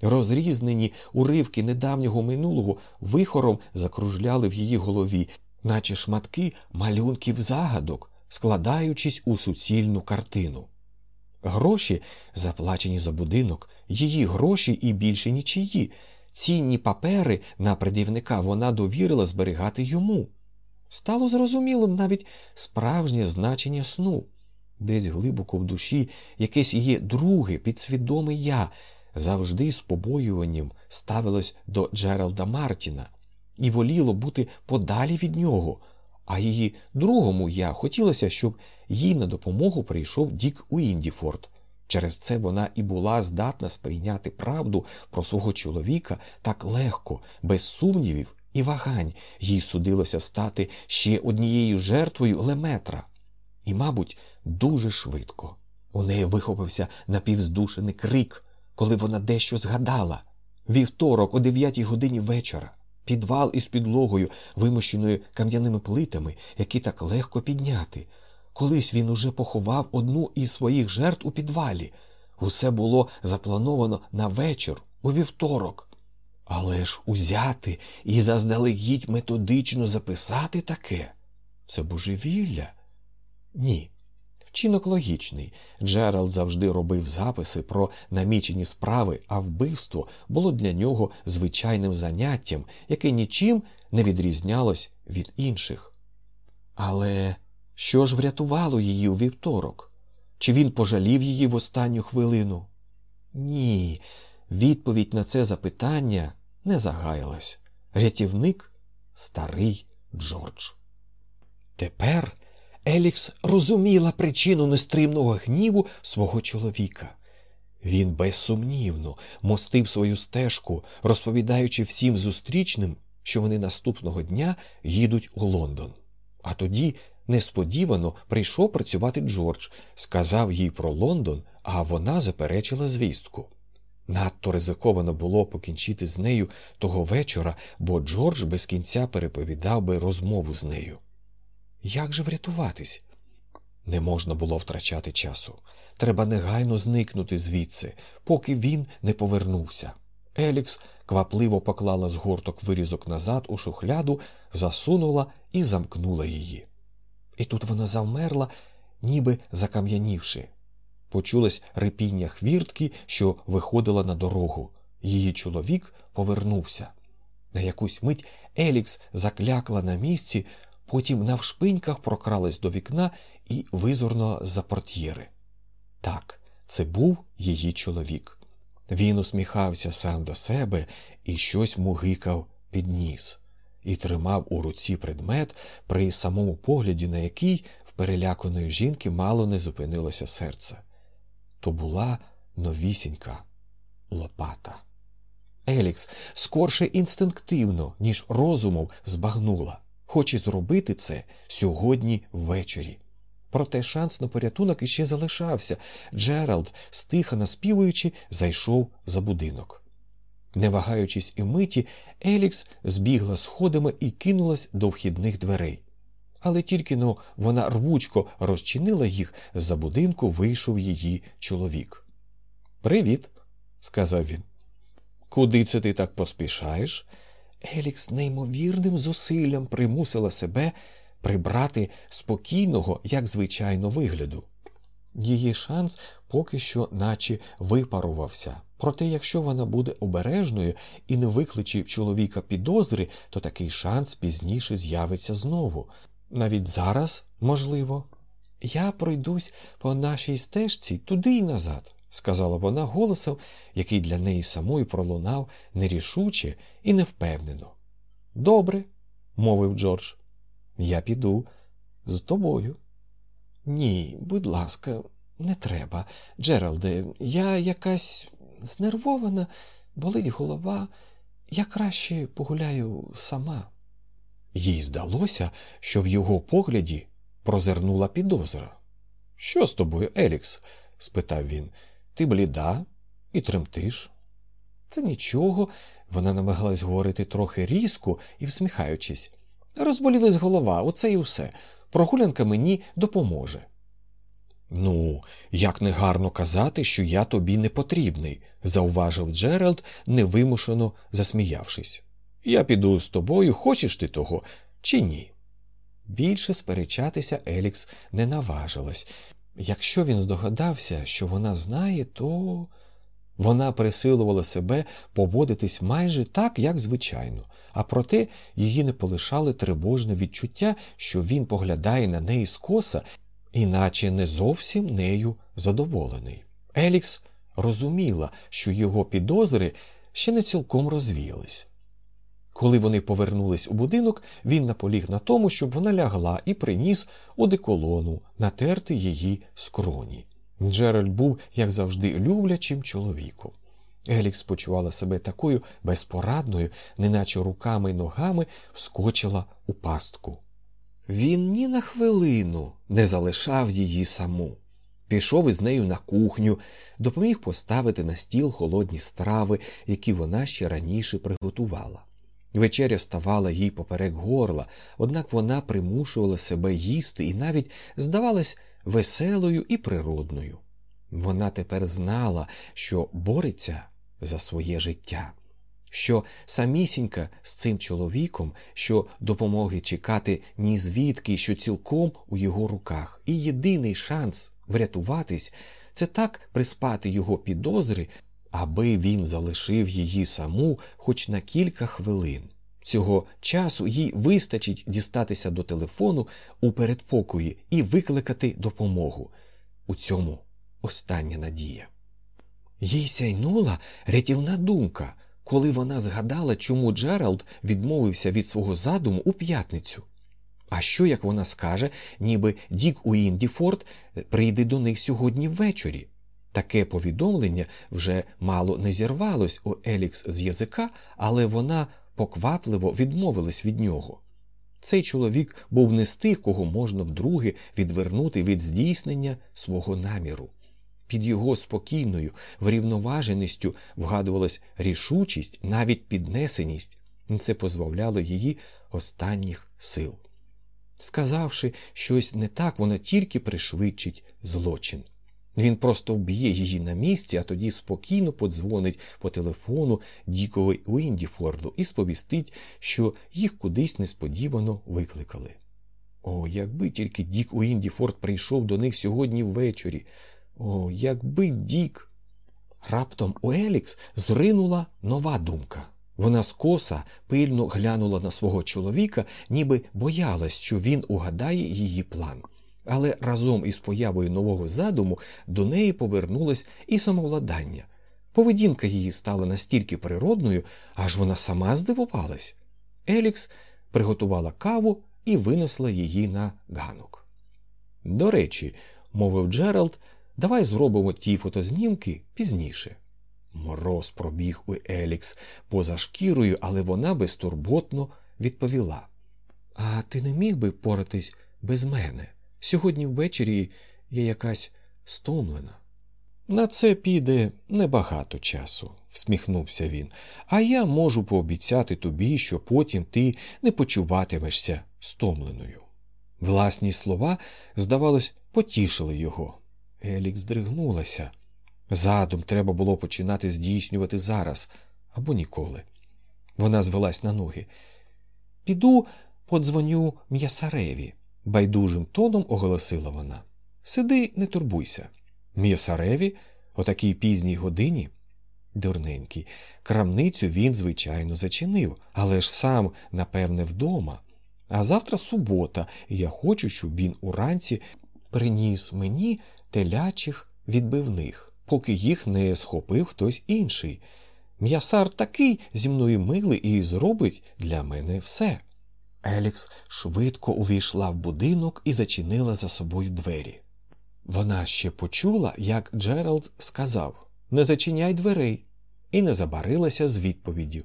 [SPEAKER 1] Розрізнені уривки недавнього минулого вихором закружляли в її голові, наче шматки малюнків загадок, складаючись у суцільну картину. Гроші, заплачені за будинок, її гроші і більше нічиї. Цінні папери на предівника вона довірила зберігати йому. Стало зрозумілим навіть справжнє значення сну. Десь глибоко в душі якесь її друге, підсвідоме я завжди з побоюванням ставилось до Джералда Мартіна і воліло бути подалі від нього. А її другому я хотілося, щоб їй на допомогу прийшов Дік Уіндіфорд. Через це вона і була здатна сприйняти правду про свого чоловіка так легко, без сумнівів і вагань, їй судилося стати ще однією жертвою леметра. І, мабуть, дуже швидко. У неї вихопився напівздушений крик, коли вона дещо згадала. Вівторок, о дев'ятій годині вечора, підвал із підлогою, вимощеною кам'яними плитами, які так легко підняти. Колись він уже поховав одну із своїх жертв у підвалі. Усе було заплановано на вечір, у вівторок. Але ж узяти і заздалегідь методично записати таке це божевілля? Ні. Вчинок логічний. Джеральд завжди робив записи про намічені справи, а вбивство було для нього звичайним заняттям, яке нічим не відрізнялось від інших. Але що ж врятувало її у вівторок? Чи він пожалів її в останню хвилину? Ні, відповідь на це запитання не загаялась. Рятівник старий Джордж. Тепер Елікс розуміла причину нестримного гніву свого чоловіка. Він безсумнівно мостив свою стежку, розповідаючи всім зустрічним, що вони наступного дня їдуть у Лондон. А тоді несподівано прийшов працювати Джордж, сказав їй про Лондон, а вона заперечила звістку. Надто ризиковано було покінчити з нею того вечора, бо Джордж без кінця переповідав би розмову з нею. Як же врятуватись? Не можна було втрачати часу. Треба негайно зникнути звідси, поки він не повернувся. Елікс квапливо поклала з горток вирізок назад у шухляду, засунула і замкнула її. І тут вона завмерла, ніби закам'янівши. Почулось репіння хвіртки, що виходила на дорогу. Її чоловік повернувся. На якусь мить Елікс заклякла на місці, потім навшпиньках прокралась до вікна і визирнула за портьєри. Так, це був її чоловік. Він усміхався сам до себе і щось мугикав під ніс, і тримав у руці предмет, при самому погляді, на який в переляканої жінки мало не зупинилося серце. То була новісінька лопата. Елікс скорше інстинктивно, ніж розумом, збагнула, хоче зробити це сьогодні ввечері. Проте шанс на порятунок іще залишався. Джеральд, стиха наспівуючи, зайшов за будинок. Не вагаючись і миті, Елікс збігла сходами і кинулась до вхідних дверей. Але тільки но вона рвучко розчинила їх, з-за будинку вийшов її чоловік. Привіт, сказав він. Куди це ти так поспішаєш? Елікс неймовірним зусиллям примусила себе прибрати спокійного, як звичайно, вигляду. Її шанс поки що наче випарувався. Проте, якщо вона буде обережною і не викличе чоловіка підозри, то такий шанс пізніше з'явиться знову. Навіть зараз, можливо. Я пройдусь по нашій стежці туди й назад, сказала вона голосом, який для неї самої пролунав нерішуче і невпевнено. Добре, мовив Джордж. Я піду з тобою. Ні, будь ласка, не треба. Джералде, я якась знервована, болить голова, я краще погуляю сама. Їй здалося, що в його погляді прозирнула підозра. Що з тобою, Елікс? спитав він. Ти бліда і тремтиш. Це нічого, вона намагалась говорити трохи різко і всміхаючись. Розболілась голова, оце і все. Прогулянка мені допоможе. Ну, як не гарно казати, що я тобі не потрібний, зауважив Джеральд, невимушено засміявшись. Я піду з тобою, хочеш ти того, чи ні? Більше сперечатися Елікс не наважилась. Якщо він здогадався, що вона знає, то вона пересилувала себе поводитись майже так, як звичайно, а проте її не полишали тривожне відчуття, що він поглядає на неї скоса іначе не зовсім нею задоволений. Елікс розуміла, що його підозри ще не цілком розвіялись. Коли вони повернулись у будинок, він наполіг на тому, щоб вона лягла і приніс одеколону натерти її скроні. Джеральд був, як завжди, люблячим чоловіком. Елікс почувала себе такою безпорадною, неначе руками й ногами вскочила у пастку. Він ні на хвилину не залишав її саму. Пішов із нею на кухню, допоміг поставити на стіл холодні страви, які вона ще раніше приготувала. Вечеря ставала їй поперек горла, однак вона примушувала себе їсти і навіть здавалась веселою і природною. Вона тепер знала, що бореться за своє життя, що самісінька з цим чоловіком, що допомоги чекати ні звідки, що цілком у його руках, і єдиний шанс врятуватись це так приспати його підозри, аби він залишив її саму хоч на кілька хвилин. Цього часу їй вистачить дістатися до телефону у передпокої і викликати допомогу. У цьому остання надія. Їй сяйнула рятівна думка, коли вона згадала, чому Джеральд відмовився від свого задуму у п'ятницю. А що як вона скаже, ніби Дік Уіндіфорд прийде до них сьогодні ввечері? Таке повідомлення вже мало не зірвалось у Елікс з язика, але вона поквапливо відмовилась від нього. Цей чоловік був не з тих, кого можна вдруге відвернути від здійснення свого наміру. Під його спокійною врівноваженістю вгадувалась рішучість, навіть піднесеність, це позбавляло її останніх сил. Сказавши щось не так, вона тільки пришвидшить злочин. Він просто вб'є її на місці, а тоді спокійно подзвонить по телефону Дікові Уіндіфорду і сповістить, що їх кудись несподівано викликали. О, якби тільки Дік Уіндіфорд прийшов до них сьогодні ввечері. О, якби Дік. Раптом у Елікс зринула нова думка. Вона скоса пильно глянула на свого чоловіка, ніби боялась, що він угадає її план. Але разом із появою нового задуму до неї повернулось і самовладання. Поведінка її стала настільки природною, аж вона сама здивувалась. Елікс приготувала каву і винесла її на ганок. До речі, мовив Джеральд, давай зробимо ті фотознімки пізніше. Мороз пробіг у Елікс поза шкірою, але вона безтурботно відповіла: А ти не міг би поратись без мене? Сьогодні ввечері я якась стомлена. На це піде небагато часу, всміхнувся він, а я можу пообіцяти тобі, що потім ти не почуватимешся стомленою. Власні слова, здавалось, потішили його. Елік здригнулася. Задум треба було починати здійснювати зараз або ніколи. Вона звелась на ноги. Піду подзвоню м'ясареві байдужим тоном оголосила вона. Сиди, не турбуйся. М'ясареві о такій пізній годині. Дурненький, крамницю він, звичайно, зачинив, але ж сам, напевне, вдома. А завтра субота, і я хочу, щоб він уранці приніс мені телячих відбивних, поки їх не схопив хтось інший. М'ясар такий зі мною милий і зробить для мене все. Елікс швидко увійшла в будинок і зачинила за собою двері. Вона ще почула, як Джеральд сказав Не зачиняй дверей, і не забарилася з відповіддю.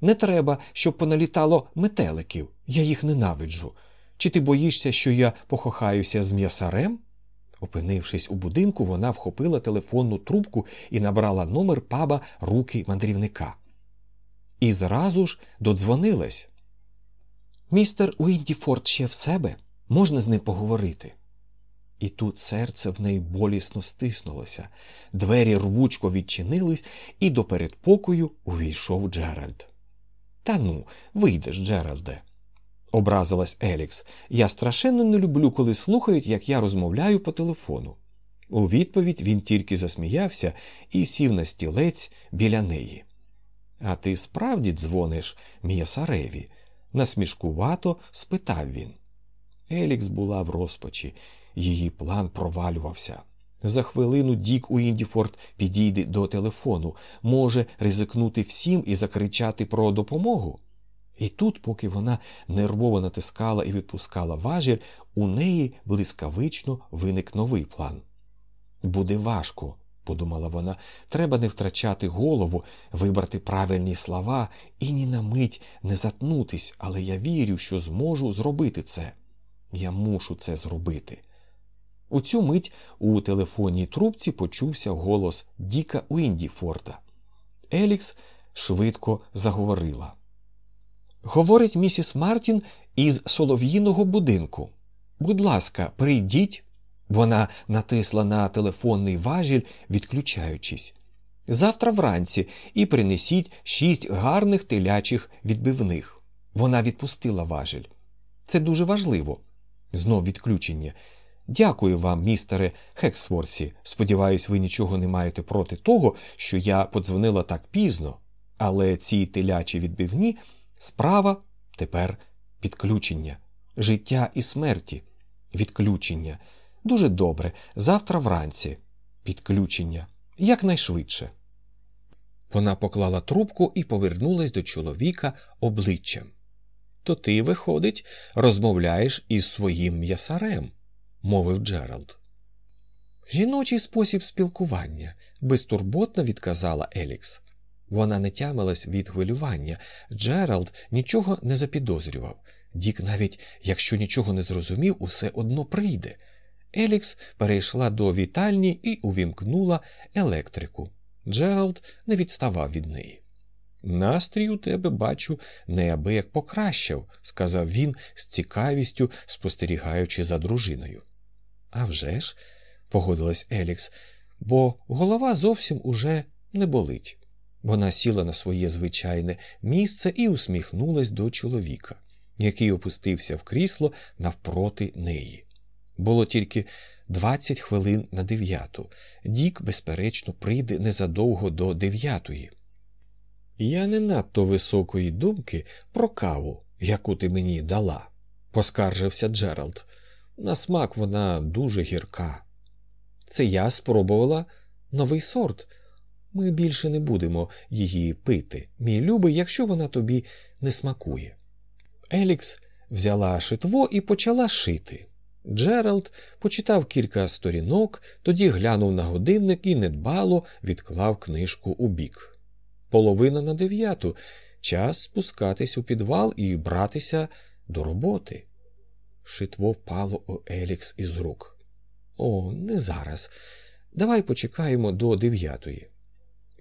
[SPEAKER 1] Не треба, щоб поналітало метеликів, я їх ненавиджу. Чи ти боїшся, що я похохаюся з м'ясарем? Опинившись у будинку, вона вхопила телефонну трубку і набрала номер паба руки мандрівника. І зразу ж додзвонилась. Містер Уіндіфорд ще в себе, можна з ним поговорити. І тут серце в неї болісно стиснулося, двері рвучко відчинились, і до передпокою увійшов Джеральд. Та ну, вийдеш, Джеральде, образилась Елікс. Я страшенно не люблю, коли слухають, як я розмовляю по телефону. У відповідь він тільки засміявся і сів на стілець біля неї. А ти справді дзвониш м'ясареві? Насмішкувато спитав він. Елікс була в розпачі. її план провалювався. За хвилину Дік Уіндіфорд підійде до телефону, може ризикнути всім і закричати про допомогу. І тут, поки вона нервово натискала і відпускала важіль, у неї блискавично виник новий план. Буде важко, подумала вона, треба не втрачати голову, вибрати правильні слова і ні на мить не затнутись, але я вірю, що зможу зробити це. Я мушу це зробити. У цю мить у телефонній трубці почувся голос Діка Уіндіфорда. Елікс швидко заговорила. Говорить місіс Мартін із солов'їного будинку. Будь ласка, прийдіть. Вона натисла на телефонний важіль, відключаючись. Завтра вранці і принесіть шість гарних телячих відбивних. Вона відпустила важіль. Це дуже важливо. Знов відключення. Дякую вам, містере Хексворсі. Сподіваюсь, ви нічого не маєте проти того, що я подзвонила так пізно, але ці телячі відбивні справа тепер підключення, життя і смерті, відключення. Дуже добре, завтра вранці, підключення, якнайшвидше. Вона поклала трубку і повернулась до чоловіка обличчям. То ти, виходить, розмовляєш із своїм м'ясарем мовив Джеральд. Жіночий спосіб спілкування, безтурботно відказала Елікс. Вона не тямилась від хвилювання. Джеральд нічого не запідозрював. Дік, навіть якщо нічого не зрозумів, усе одно прийде. Елікс перейшла до вітальні і увімкнула електрику. Джеральд не відставав від неї. Настрій у тебе, бачу, неабияк покращав, сказав він з цікавістю, спостерігаючи за дружиною. «А вже ж», – погодилась Елікс, бо голова зовсім уже не болить. Вона сіла на своє звичайне місце і усміхнулась до чоловіка, який опустився в крісло навпроти неї. Було тільки двадцять хвилин на дев'яту. Дік, безперечно, прийде незадовго до дев'ятої. Я не надто високої думки про каву, яку ти мені дала, поскаржився Джеральд. На смак вона дуже гірка. Це я спробувала новий сорт. Ми більше не будемо її пити, мій любий, якщо вона тобі не смакує. Елікс взяла шитво і почала шити. Джеральд почитав кілька сторінок, тоді глянув на годинник і недбало відклав книжку у бік. Половина на дев'яту час спускатись у підвал і братися до роботи. Шитво впало у Елікс із рук. О, не зараз. Давай почекаємо до дев'ятої.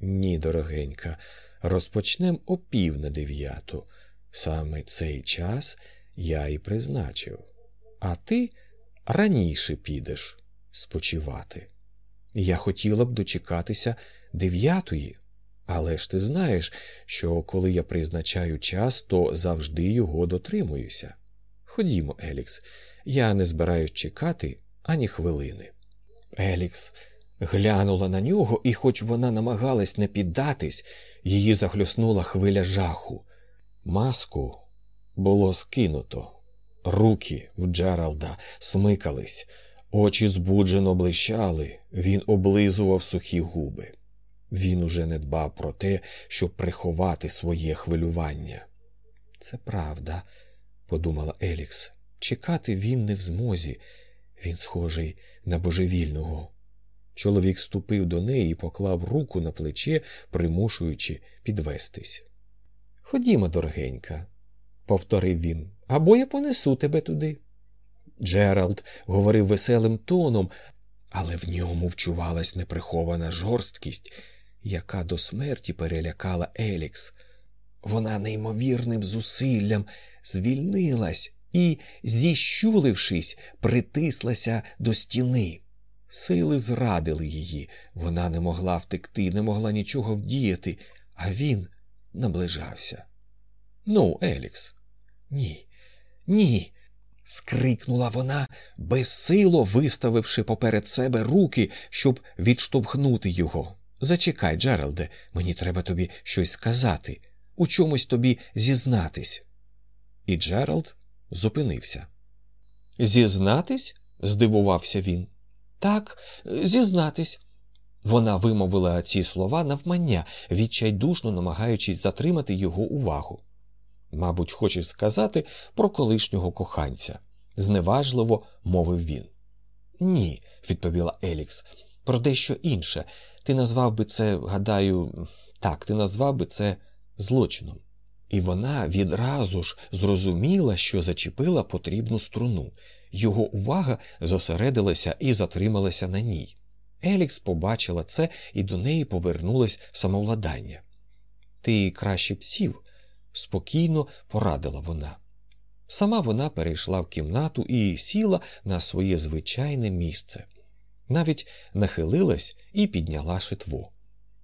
[SPEAKER 1] Ні, дорогенька, розпочнемо о пів на дев'яту. Саме цей час я і призначив. А ти раніше підеш спочивати. Я хотіла б дочекатися дев'ятої, але ж ти знаєш, що коли я призначаю час, то завжди його дотримуюся. Ходімо, Елікс, я не збираюсь чекати ані хвилини. Елікс глянула на нього, і, хоч вона намагалась не піддатись, її захлюснула хвиля жаху. Маску було скинуто, руки в Джералда смикались, очі збуджено блищали, він облизував сухі губи. Він уже не дбав про те, щоб приховати своє хвилювання. Це правда подумала Елікс. Чекати він не в змозі, він схожий на божевільного. Чоловік ступив до неї і поклав руку на плече, примушуючи підвестись. Ходімо, дорогенька, повторив він, або я понесу тебе туди. Джеральд говорив веселим тоном, але в ньому вчувалась неприхована жорсткість, яка до смерті перелякала Елікс. Вона неймовірним зусиллям звільнилась і, зіщулившись, притислася до стіни. Сили зрадили її, вона не могла втекти, не могла нічого вдіяти, а він наближався. Ну, Елікс, ні, ні. скрикнула вона, безсило виставивши поперед себе руки, щоб відштовхнути його. Зачекай, Джералде, мені треба тобі щось сказати, у чомусь тобі зізнатись і Джеральд зупинився. Зізнатись? здивувався він. Так, зізнатись. Вона вимовила ці слова навмання, відчайдушно намагаючись затримати його увагу. Мабуть, хочеш сказати про колишнього коханця, зневажливо мовив він. Ні, відповіла Елікс, про дещо інше. Ти назвав би це, гадаю, так, ти назвав би це злочином. І вона відразу ж зрозуміла, що зачепила потрібну струну. Його увага зосередилася і затрималася на ній. Елікс побачила це і до неї повернулось самовладання. Ти краще б сів, спокійно порадила вона. Сама вона перейшла в кімнату і сіла на своє звичайне місце, навіть нахилилась і підняла шитво.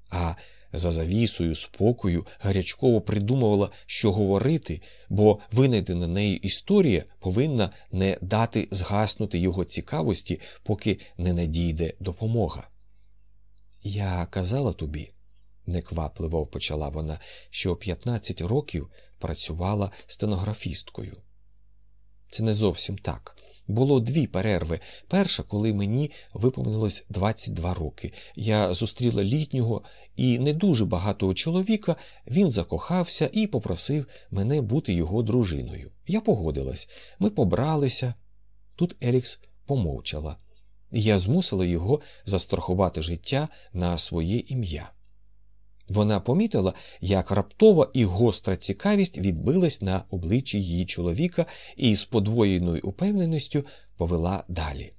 [SPEAKER 1] А за завісою спокою гарячково придумувала, що говорити, бо винайдена нею історія повинна не дати згаснути його цікавості, поки не надійде допомога. Я казала тобі, неквапливо почала вона, що 15 років працювала стенографісткою. Це не зовсім так. Було дві перерви. Перша, коли мені виповнилось 22 роки. Я зустріла літнього і не дуже багатого чоловіка, він закохався і попросив мене бути його дружиною. Я погодилась. Ми побралися. Тут Елікс помовчала. Я змусила його застрахувати життя на своє ім'я. Вона помітила, як раптова і гостра цікавість відбилась на обличчі її чоловіка і з подвоєною упевненістю повела далі.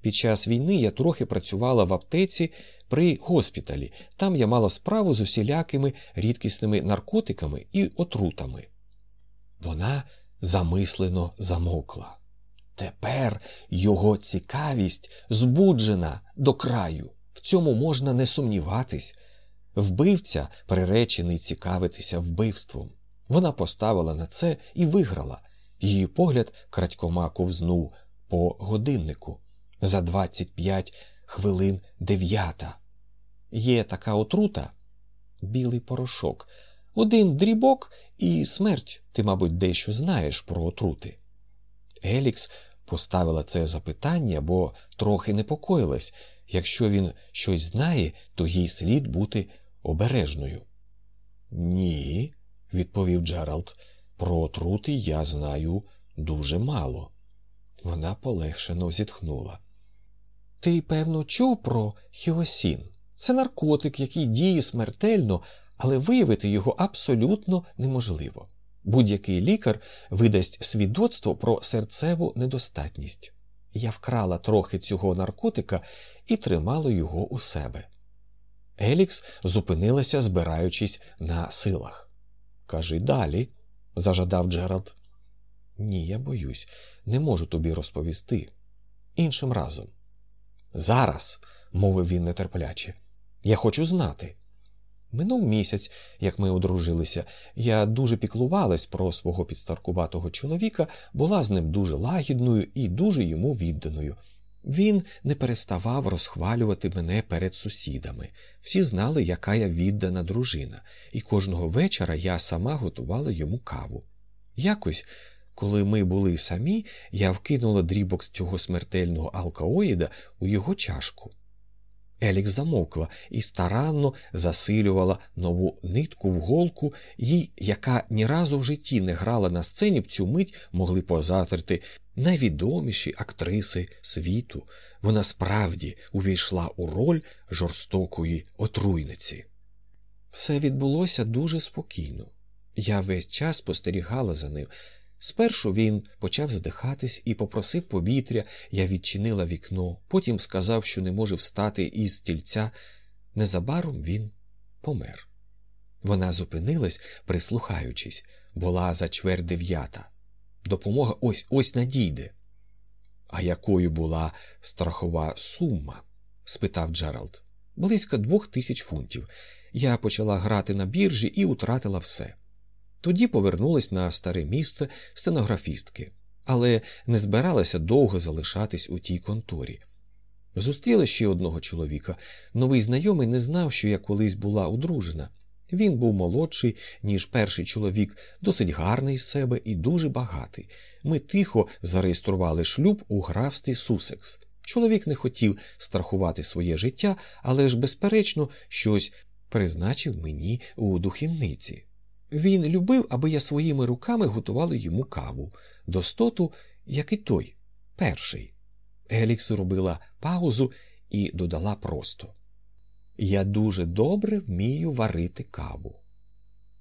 [SPEAKER 1] Під час війни я трохи працювала в аптеці при госпіталі, там я мала справу з усілякими рідкісними наркотиками і отрутами. Вона замислено замовкла. Тепер його цікавість збуджена до краю, в цьому можна не сумніватись. Вбивця, приречений цікавитися вбивством. Вона поставила на це і виграла. Її погляд крадькома ковзнув по годиннику за 25 хвилин дев'ята. Є така отрута, білий порошок, один дрібок і смерть. Ти, мабуть, дещо знаєш про отрути. Елікс поставила це запитання, бо трохи непокоїлась. Якщо він щось знає, то їй слід бути обережною. Ні, відповів Джеральд, про отрути я знаю дуже мало. Вона полегшено зітхнула. Ти, певно, чув про хіосін. Це наркотик, який діє смертельно, але виявити його абсолютно неможливо. Будь-який лікар видасть свідоцтво про серцеву недостатність. Я вкрала трохи цього наркотика і тримала його у себе. Елікс зупинилася, збираючись на силах. Кажи далі, зажадав Джеральд. Ні, я боюсь, не можу тобі розповісти. Іншим разом. Зараз, мовив він нетерпляче, я хочу знати. Минув місяць, як ми одружилися, я дуже піклувалась про свого підстаркуватого чоловіка, була з ним дуже лагідною і дуже йому відданою. Він не переставав розхвалювати мене перед сусідами. Всі знали, яка я віддана дружина, і кожного вечора я сама готувала йому каву. Якось, коли ми були самі, я вкинула дрібок з цього смертельного алкаоїда у його чашку. Елікс замовкла і старанно засилювала нову нитку в голку, їй, яка ні разу в житті не грала на сцені, в цю мить могли позатрити найвідоміші актриси світу. Вона справді увійшла у роль жорстокої отруйниці. Все відбулося дуже спокійно. Я весь час спостерігала за ним. Спершу він почав задихатись і попросив повітря, я відчинила вікно, потім сказав, що не може встати із стільця. Незабаром він помер. Вона зупинилась, прислухаючись, була за чверть дев'ята. Допомога ось ось надійде. А якою була страхова сума? спитав Джеральд. Близько двох тисяч фунтів. Я почала грати на біржі і утратила все. Тоді повернулась на старе місце стенографістки, але не збиралася довго залишатись у тій конторі. Зустріла ще одного чоловіка. Новий знайомий не знав, що я колись була одружена. Він був молодший, ніж перший чоловік, досить гарний з себе і дуже багатий. Ми тихо зареєстрували шлюб у графстві Сусекс. Чоловік не хотів страхувати своє життя, але ж, безперечно, щось призначив мені у духівниці. Він любив, аби я своїми руками готувала йому каву, достоту, як і той, перший. Елікс робила паузу і додала просто. Я дуже добре вмію варити каву.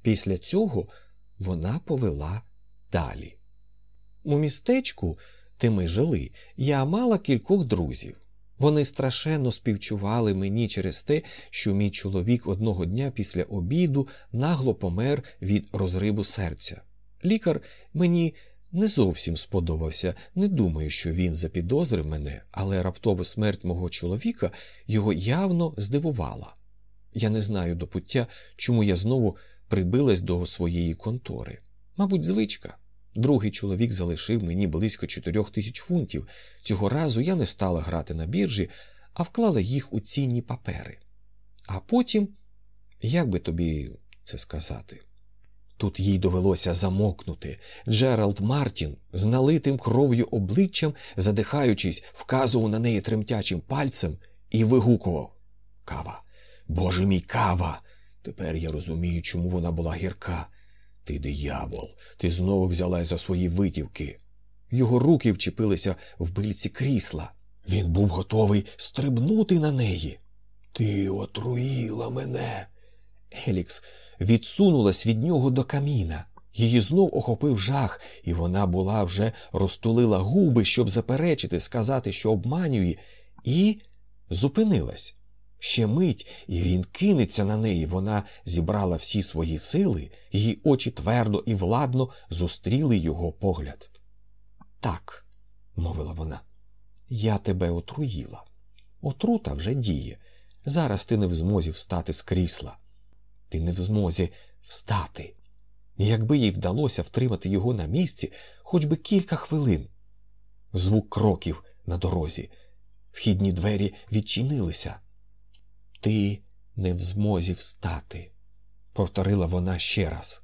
[SPEAKER 1] Після цього вона повела далі. У містечку, де ми жили, я мала кількох друзів. Вони страшенно співчували мені через те, що мій чоловік одного дня після обіду нагло помер від розриву серця. Лікар мені не зовсім сподобався, не думаю, що він запідозрив мене, але раптова смерть мого чоловіка його явно здивувала. Я не знаю до пуття, чому я знову прибилась до своєї контори. Мабуть, звичка. Другий чоловік залишив мені близько чотирьох тисяч фунтів. Цього разу я не стала грати на біржі, а вклала їх у цінні папери. А потім, як би тобі це сказати? Тут їй довелося замокнути. Джеральд Мартін з налитим кров'ю обличчям, задихаючись, вказував на неї тремтячим пальцем і вигукував Кава, Боже мій кава! Тепер я розумію, чому вона була гірка. Ти диявол, ти знову взялась за свої витівки. Його руки вчепилися в бильці крісла. Він був готовий стрибнути на неї. Ти отруїла мене. Елікс відсунулась від нього до каміна. Її знов охопив жах, і вона була вже розтулила губи, щоб заперечити, сказати, що обманює, і зупинилась. Ще мить, і він кинеться на неї. Вона зібрала всі свої сили, її очі твердо і владно зустріли його погляд. Так, мовила вона, я тебе отруїла. Отрута вже діє. Зараз ти не в змозі встати з крісла. Ти не в змозі встати. І якби їй вдалося втримати його на місці хоч би кілька хвилин. Звук кроків на дорозі. Вхідні двері відчинилися. Ти не в змозі встати, повторила вона ще раз.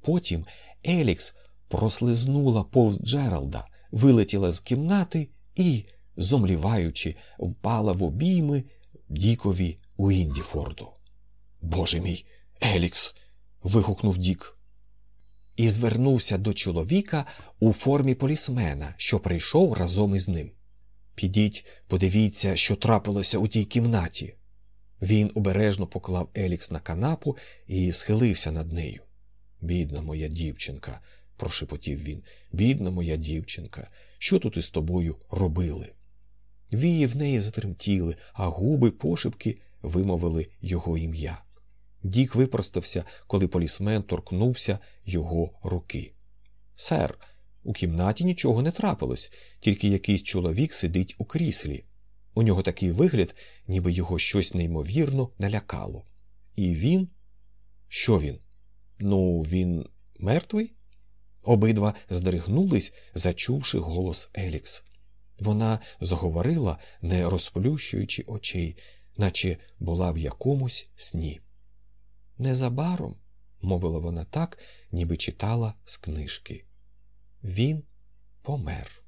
[SPEAKER 1] Потім Елікс прослизнула повз Джералда, вилетіла з кімнати і, зомліваючи, впала в обійми Дікові Уіндіфорду. Боже мій, Елікс. вигукнув Дік. І звернувся до чоловіка у формі полісмена, що прийшов разом із ним. Підіть, подивіться, що трапилося у тій кімнаті. Він обережно поклав Елікс на канапу і схилився над нею. Бідна моя дівчинка, прошепотів він, бідна моя дівчинка, що тут із тобою робили? Вії в неї затремтіли, а губи пошепки вимовили його ім'я. Дік випростався, коли полісмен торкнувся його руки. Сер, у кімнаті нічого не трапилось, тільки якийсь чоловік сидить у кріслі. У нього такий вигляд, ніби його щось неймовірно налякало. І він. Що він? Ну, він мертвий? Обидва здригнулись, зачувши голос Елікс. Вона заговорила, не розплющуючи очей, наче була в якомусь сні. Незабаром, мовила вона так, ніби читала з книжки. Він помер.